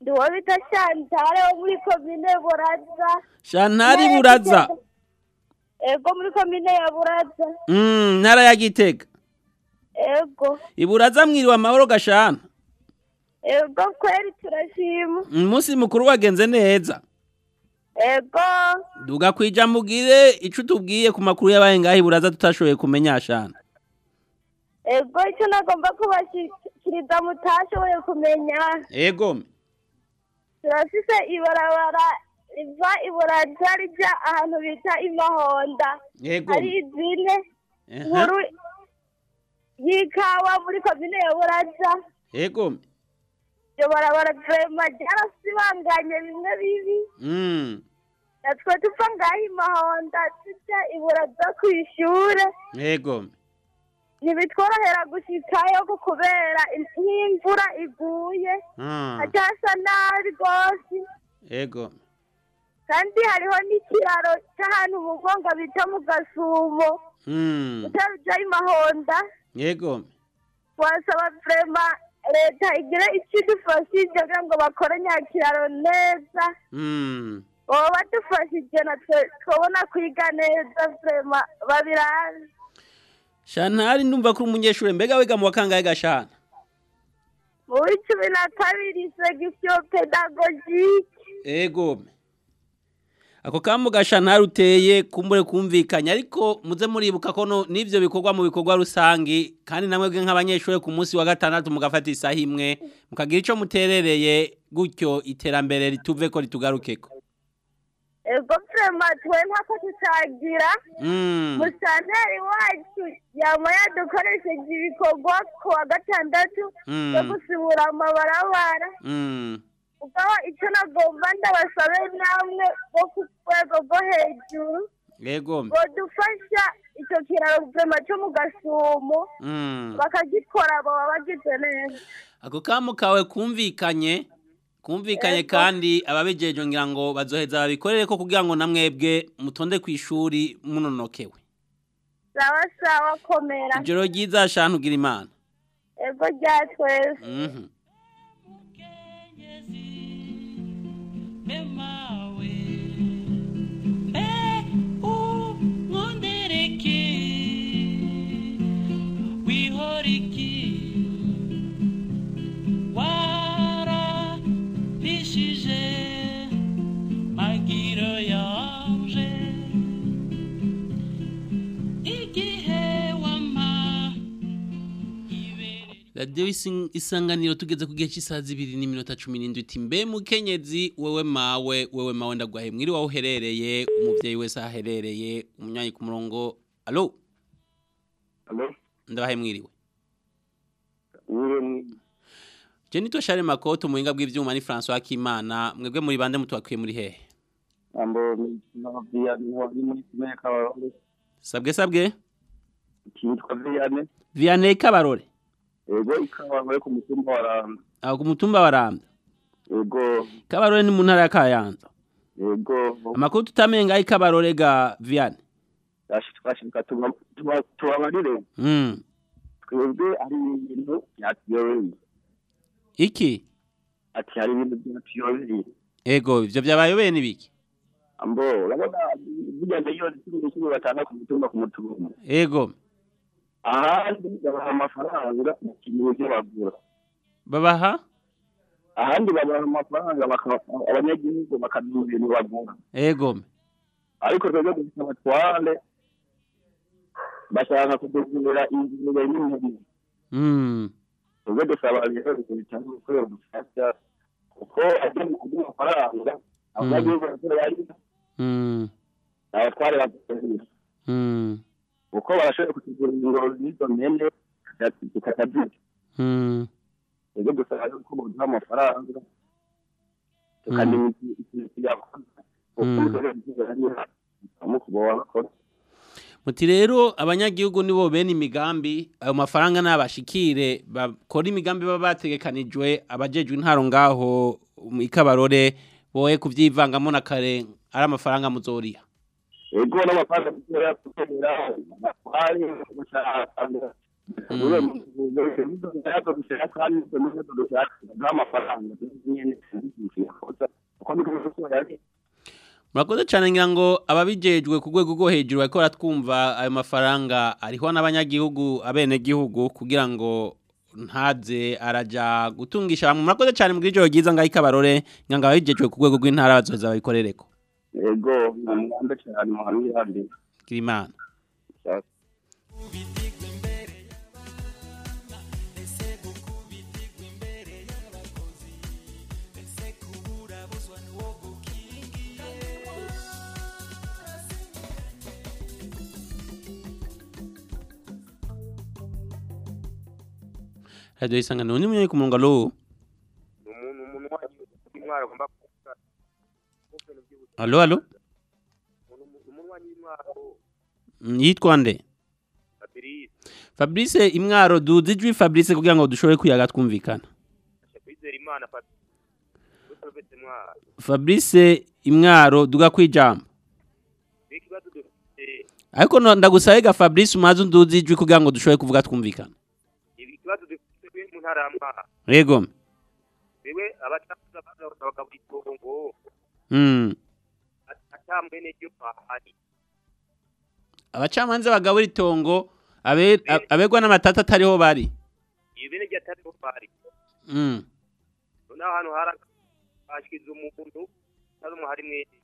Ndi uwo bita shantare wo muri komine buraza. Shantari buraza. Ego muri komine ya buraza. Mm, ntara ya gitega. Ego. Iburaza mwiriwe amahoro gashana ego kweri turashima. Umunsi mukuru wagenze neza. Ego. Duga ku ijambo ugire ico tubwiye ku makuru yabaye ngaho iburaza tutashoboye kumenya shana ego icyo nagomba kubashyikiriza mutashoboye kumenya. Ego. Turafise ibarabara riva iburaza rijya ahantu bita imahonda Yego. hari izine nkuru y'ikawa muri komine ya buraza. Ego iryo barabara vrema ryarasibanganye bimwe bibi. Mm, natwe tupfa ngaho imahonda tujya iburaza ku ishure. Ego ntibitworohera gushikayo kubera nk'imvura iguye. Ah, hacasa nabi rwose. Ego kandi hariho n'ikiraro cy'ahantu mu gonga bita mu gasumo Mm, utaruja imahonda ego wasaba vrema leta igire icyo idufashije kugira ngo bakore nyakiraro neza. Baba badufashije natwe twabona kwiga neza vrema babirabe shantari ndumva ko uri umunyeshuri. Mbega wiga mu wa kangahe gashana? Mu w'icumi na kabiri segisiyo pedagogike ego ako kamu gashantari uteye kumbure kumvikanya. Ariko muze muribuka ko no- n'ivyo bikorwa mu bikorwa rusangi kandi namwebwe nk'abanyeshuri ku munsi wa gatandatu mugafata isaha imwe mukagira ico muterereye gutyo iterambere rituve ko ritugarukeko. Ego vrema twe ntako tutagira Mm, musanteri wacu yama yadukoresheje ibikorwa ku wa gatandatu Mm. yo gusibura amabarabara ubwo icyo nagomba ndabasabe namwe bo ku rwego rwo hejuru. Ego bodufasha icyo kiraro vrema cyo mu gasumo mm. bakagikora baba bagize neza. Ako kamu kawe kumvikanye kumvikanye kandi ababijeje ngira ngo bazoheza babikorere ko kugira ngo namwebwe mutonde ku ishuri munonokewe. Sawa sawa komera. Ijoro ryiza shantu ugira imana. Ego rya twese. Radiyo isanganiro tugeze ku gihe cy'isaha zibiri n'iminota cumi n'indwi. Iti mbe mukenyezi wewe mawe wewe mawe ndagwahe mwiri wawe uherereye umubyeyi wese aho aherereye umunyanyi ku murongo. Alo ndabahe mwiriwe je nitwa share makoto muhinga bw'ivyuma ni François Kimana mwebwe muri bande mutwakwiye muri hehe? Sabwe sabwe. Vianney Kabarore. Ego ikabaronde ku mutumba wa Randa aho ku mutumba wa Randa ego. Kabarore ni mu ntara ya Kayanza. Ego. Amakuru tutamenga ai Kabarore ga Vianney. Twashika tubabarire. Mm twebwe ari ibintu byatuyobereye. Iki? Ati hari ibintu byatuyobereye. Ego ivyo byabayobeye nibiki ambo urabona burya miliyoni cumi n'icumi batanga ku mutumba ku mutumba. Ego. Ahandi babaha amafaranga bakeneye ibyo bagura. Babaha? Ahandi babaha amafaranga abanyagihugu bakamenya ibintu bagura. Ego ariko twebwe dufite abatware bashaka kudugurira ingurube n'imibiri mm twebwe dusaba rero bitanga gukorera dufasha kuko ajya amafaranga abanyagihugu barakora yarira mm abatware badukorera mm kuko barashobora kutugura ingoro z'izo mpene tukatabyuka mm twebwe dusaba rero ko baduha amafaranga tukamenya ikintu yakoze Muti rero abanyagihugu nibo bene imigambi ayo mafaranga nabashikire bakora imigambi baba bategekanijwe abajejwe intaro ngaho ikabarore boye kuvyivangamo na kare ari amafaranga muzoriha ego n'amafaranga gukenera amatwari gushaka Murakoze cyane ngira ngo ababijejwe ku rwego rwo hejuru bariko baratwumva ayo mafaranga ariho n'abanyagihugu abenegihugu kugira ngo ntaze araja gutungisha bamwe murakoze cyane mu ijoro ryiza ngaho ikabarore. Ngira ngo ababijejwe ku rwego rw'intara bazoza babikorereko. Ego namwanda cyane muhamwe handi gira imana Radio isangano ni munye ku murongo alo umuntu umuntu w'intwaro agomba kuvuga alo alo yitwa nde? Fabrice. Imwaro duzi ijwi Fabrice kugira ngo dushobore kuyaga twumvikana. Fabrice Fabrice mwaro Fabrice imwaro duga dufite. Ariko ndagusabe ga Fabrice umaze nduzi ijwi kugira ngo dushobore kuvuga twumvikana. Yego. Itongo. Atamwene ryo ahari abacamanza bagabura itongo abegwa n'amatata atariho bari. Bene ryo atariho bari. Mm. Noneho ahantu harashyize umuntu ari umuhari mwene.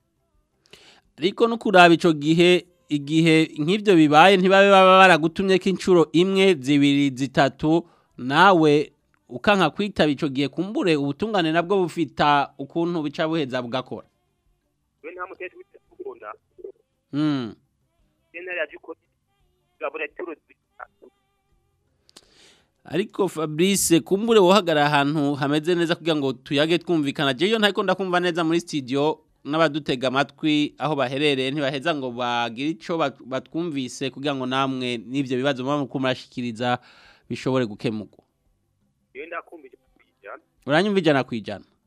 Ariko no kuraba ico gihe igihe nk'ivyo bibaye ntibabe baba baragutumye ko inshuro imwe zibiri zitatu nawe ukanka kwitaba ico gihe kumbure ubutungane nabwo bufita ukuntu bica buheza bugakora. We nta mutesi ariko Fabrice kumbure wohagara ahantu hameze neza kugira ngo tuyage twumvikana. Je yo ntako ndakumva neza muri studio n'abadutega amatwi aho baherereye. Ntibaheza ngo bagire bat- batwumvise kugira ngo namwe n'ivyo bibazo muba muko murashikiriza bishobore icyo kwijana uranyumva ijana kwijana yego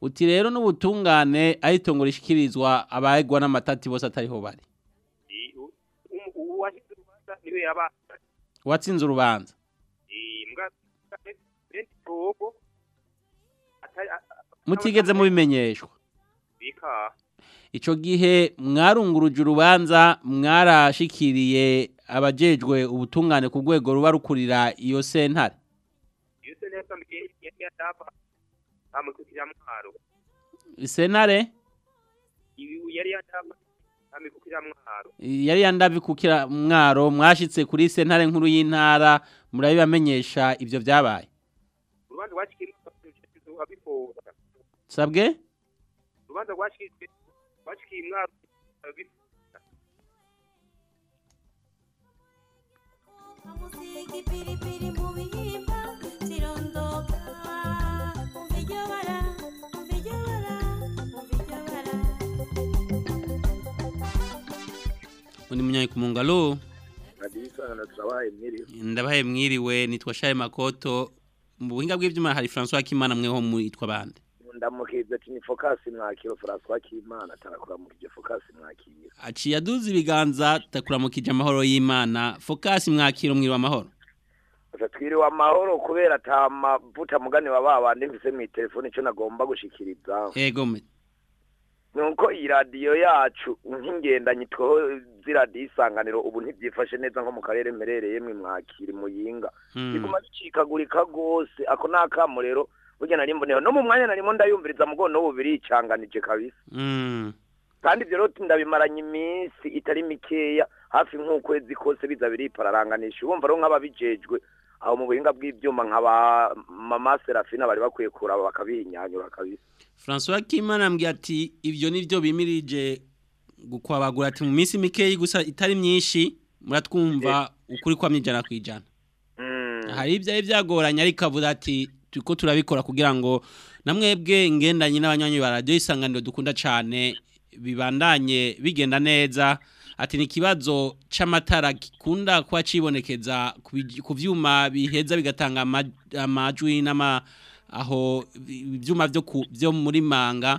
uti rero n'ubutungane aho itongo rishikirizwa abagwa n'amatati bose atariho bari uwashyize urubanza mutigeze mubimenyeshwa Ico gihe mwarunguruje urubanza mwarashikiriye abajejwe ubutungane ku rwego ruba rukurira iyo sentare. Amukukira mwaro Sentare ibi yari yadaba amukukira mwaro yari yandavi kukira mwaro mwashitse kuri sentare nkuru y'intara. Murabibamenyesha ivyo vyabaye. urubanza rwashyikirijwe abifuza Sabwe? urubanza rwashyikirijwe rwashyikiye mwaro abifuza Pilipili mu bihimba undi munyanyi ku mungalo turabaye mwiriwe nitwa Shaye Makoto. Mu buhinga bw'ivyuma hari François Kimana mweho mwitwa bande? Ndamukize ati ni focus mwakiro François Kimana tarakuramukije focus mwakiro. Aciye aduza ibiganza takuramukije amahoro y'Imana. Focus mwakiro mwiriwe amahoro twiriwe amahoro kubera ata mavuta mugani wa babandi mfise mu telefone ico nagomba gushikiriza ego me. Nuko iyi radiyo yacu nk'ingendanyi two ziradiyo isanganiro ubu ntibyifashe neza nko mu karere mperereye mwe mwakiri muyinga. Biguma bicikagurika rwose ako ni akamo rero burya nari mboneho no mu mwanya narimo ndayumviriza mugono n'ubu biricanganije kabisa. Mm. kandi ibyo rero ndabimaranye iminsi itari mikeya hafi nk'ukwezi kose biza biripararanganisha. Ubumva rero nk'ababijejwe aho mu buhinga bw'ibyuma nk'aba mama serafina bari bakwiye kuraba bakabihinyanyura kabisa. François Kimana ambwiye ati ibyo nivyo bimirije gukwabagura ati mu minsi mikeyi gusa itari myinshi muratwumva ukuri kwa mijana kwijana hari ibyaye byagoranye ariko avuga ati turiko turabikora kugira ngo namwebwe ngendanye n'abanywanyi ba radio isanganiro dukunda cane bibandanye bigenda neza ati ni kibazo c'amatara gikunda kuba cibonekeza ku ku biheza bigatanga ama- amajwi n'ama aho ku- vyo muri manga.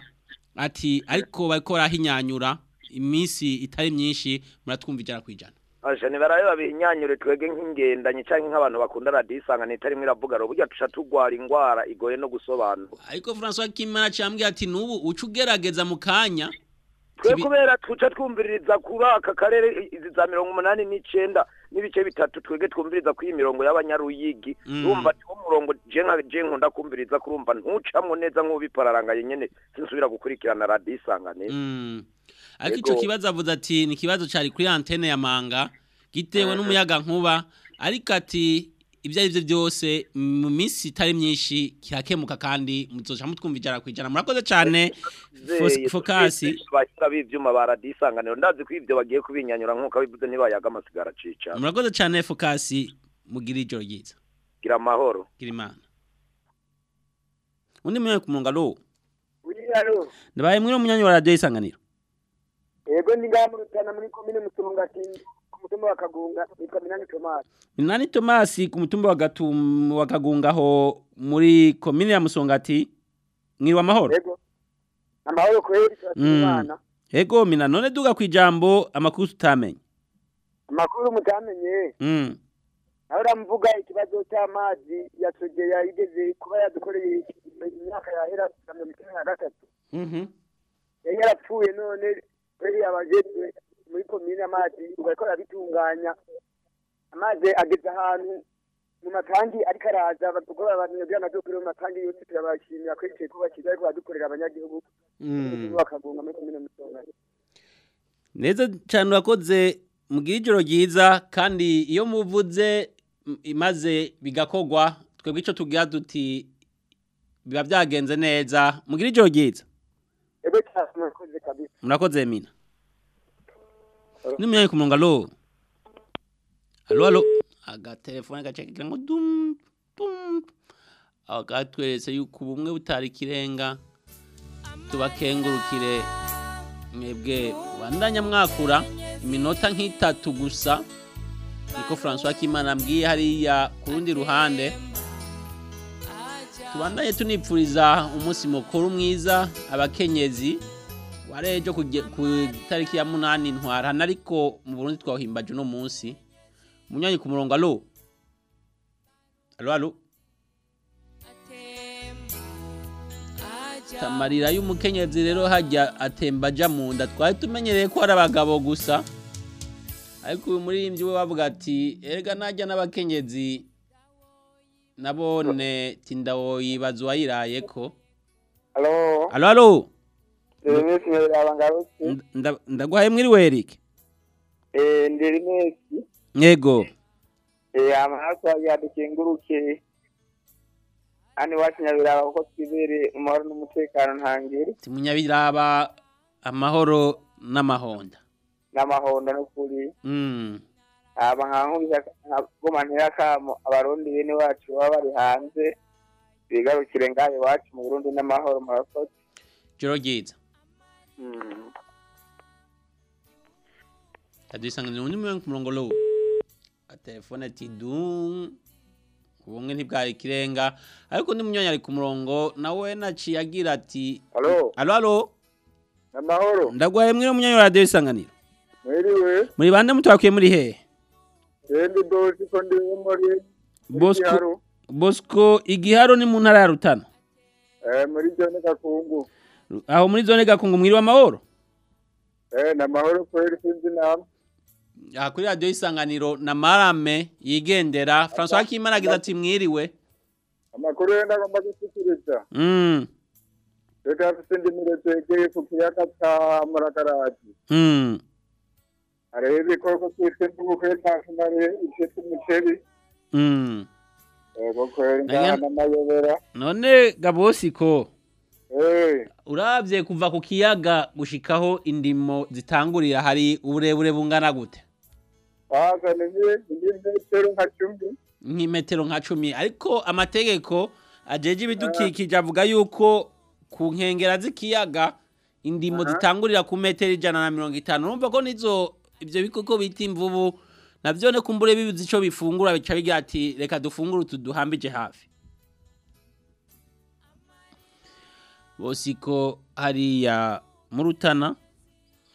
Ati ariko bariko barahinyanyura iminsi itari myinshi muratwumva ijana kwijana. Asha ni barabe babihinyanyure twege nk'ingendanyi canke nk'abantu bakunda radiyo isangano itari mwe iravuga ro burya tuca tugwara ingwara igoye no gusobanura. Ariko François Kimana cambwiye ati nubu uca ugerageza mu kanya twe kubera tuca twumviririza kuri aka karere izi za mirongo umunani n'icenda n'ibice bitatu twege twumviriza kuri iyi mirongo y'abanyaruyigi Mm. urumva niwo murongo je nkunda kumviriza kurumva ntucamwo neza nk'ubipararangaye nyene sinsubira gukurikirana radiyo isanganiro Mm. ariko ico kibazo avuze ati ni kibazo cari kuri antene ya manga gitewe n'umuyaga nkuba ariko ati ibyo ari byo byose mu minsi itari myinshi kirakemuka kandi muzoca mutwumva ijana ku ijana. Murakoze cyane. Fokasi bahinga b'ivyuma ba radiyo isanganiro ndazi ko ivyo bagiye kubinyanyura nk'uko abivuze ntibayaga amasigara cicara murakoze cyane fokasi mugira ijoro ryiza. Gira amahoro. Gira imana. Undi munyanyi ku mungalo Wiyaro, ndabaye mwiri umunyanyi wa radiyo isanganiro. Yego ndi ngaha mu Rutana muri komine Musongati ku mutumba wa Kagunga nitwa Minani Tomasi. Minani Tomasi ku mutumba wa Gatum wa Kagungaho muri komine ya Musongati mwiri wa mahoro Yego. Amahoro kweri Mm. turashimana. Ego mina none duga kwijambo amakuru tutamenye. Amakuru mutamenye Mm. naho ramvuga ikibazo cy'amazi yasogeye yigeze kuba yadukoreye imyaka yahera mirongo icyenda na gatatu Mhm. yari yarapfuye none kweri abajejwe muri komine amazi bariko barabitunganya amazi ageze ahantu mu matangi ariko araza bakora abantu ngo aze mu matangi yose turabashimira ko igihe kuba cyiza ariko badukorera abanyagihugu. Mm. bakagunga muri komine musongati Neza cyane urakoze mugira ijoro ryiza kandi iyo muvuze m- imaze bigakogwa twebwe ico tugira duti biba byagenze neza. Mugira ijoro ryiza. Murakoze mina. Nimyanyi ku murongo alo Alo alo agatelefone gacekera ngo dum dum. Agatweretse yuko ubumwe butari kirenga. Tubakengurukire. Mwebwe bandanya mwakura iminota nk'itatu gusa. Niko François Kimana ambwiye hariya ku rundi ruhande. Tubandanye tunipfuriza umunsi mukuru mwiza abakenyezi. Warejo ku tariki ya munani ntwarana ariko mu Burundi twahimbaje uno munsi. Munyanyi ku murongo alo alo alo tamarira y'umukenyezi rero hajya atemba aja mu nda. Twari tumenyereye ko ari abagabo gusa. Ariko uyu muririmbyi we bavuga ati erega najya n'abakenyezi nabone tinda woyibaza uwayiraye ko alo alo ndaguhaye mwiriwe Eric. Eh ndi Ernest. yego. Eh amaraso yadukenguruke. Ani wacu nyabiraba kuko twibere mu mahoro n'umutekano ntangere munyabiraba amahoro n'amahonda. N'amahonda no kuri mm. aba nkankubisa nkagoma ntirakamo abarundi bene wacu baba bari hanze bigarukire ngaho iwacu mu Burundi n'amahoro murakoze. Joro ryiza. Mm. radio isanganiro undi munywanyi ku murongo lo telefone ati dum ubumwe ntibwari ikirenga ariko undi munywanyi ari ku murongo nawe naciye agira ati Alo. alo alo Namahoro. ndagwaye mwiriwe munywanyi wa radio isanganiro Mwiriwe. muri bande mutwakuye muri hehe Endi dosi ko ndi muri Bosco. Bosco igiharo ni mu ntara ya Rutana eh muri Jone Gakungu. Aho muri zone gakungu mwiriwe amahoro Eh namahoro kweri sinzi nama. aha kuri radio isanganiro na marame yigendera François Kimana agize ati mwiriwe Amakuru yenda ngomba gushikiriza. mm Reka afise ndimire tegeye ku kiyaga ca Muragaraji. mm Hariho ibikoko twise ndubukwe ntafunare ishetse umuceri. mm Ego kweri ngaha n'amayobera. none gabosiko. Urabye kuva ku kiyaga gushikaho indimo zitangurira hari uburebure bungana gute? Nk'imetero nka cumi. Ariko amategeko ajeje ibidukikije avuga yuko ku nkengera z'ikiyaga indimo zitangurira ku metero ijana na mirongo itanu. Urumva ko nizo ibyo bikoko bita imvubu na byo ne kumbure bibuze icyo bifungura bica bigira ati reka dufungure utu duhambije hafi. Bosiko hariya mu rutana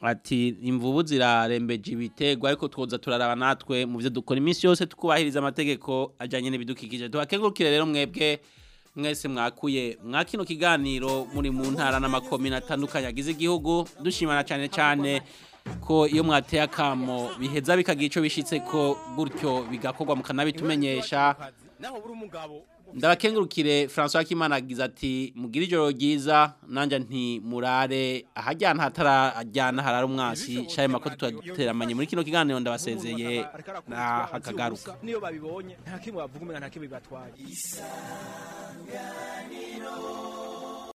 ati imvubu zirarembeje ibiterwa ariko twoza turaraba natwe mu byo dukora iminsi yose tukubahiriza amategeko ajyanye n'ibidukikije. Tuhakengurukire rero mwebwe mwese mwakuye mwa kino kiganiro muri mu ntara n'amakomine atandukanye agize igihugu dushimana cyane cyane ko iyo mwateye akamo biheza bikagira icyo bishyitse ko gutyo bigakorwa mukanabitumenyesha ndabakengurukire francois Kimana agize ati mugire ijoro ryiza nanjye ntimurare ahajyana hatarajyana harara umwasi shaye makoti turateramanye muri kino kiganiro ndabasezeye hakagaruka. niyo babibonye. Nta kimwe bavuga umwana nta kimwe bibatwaye. Isanganiro.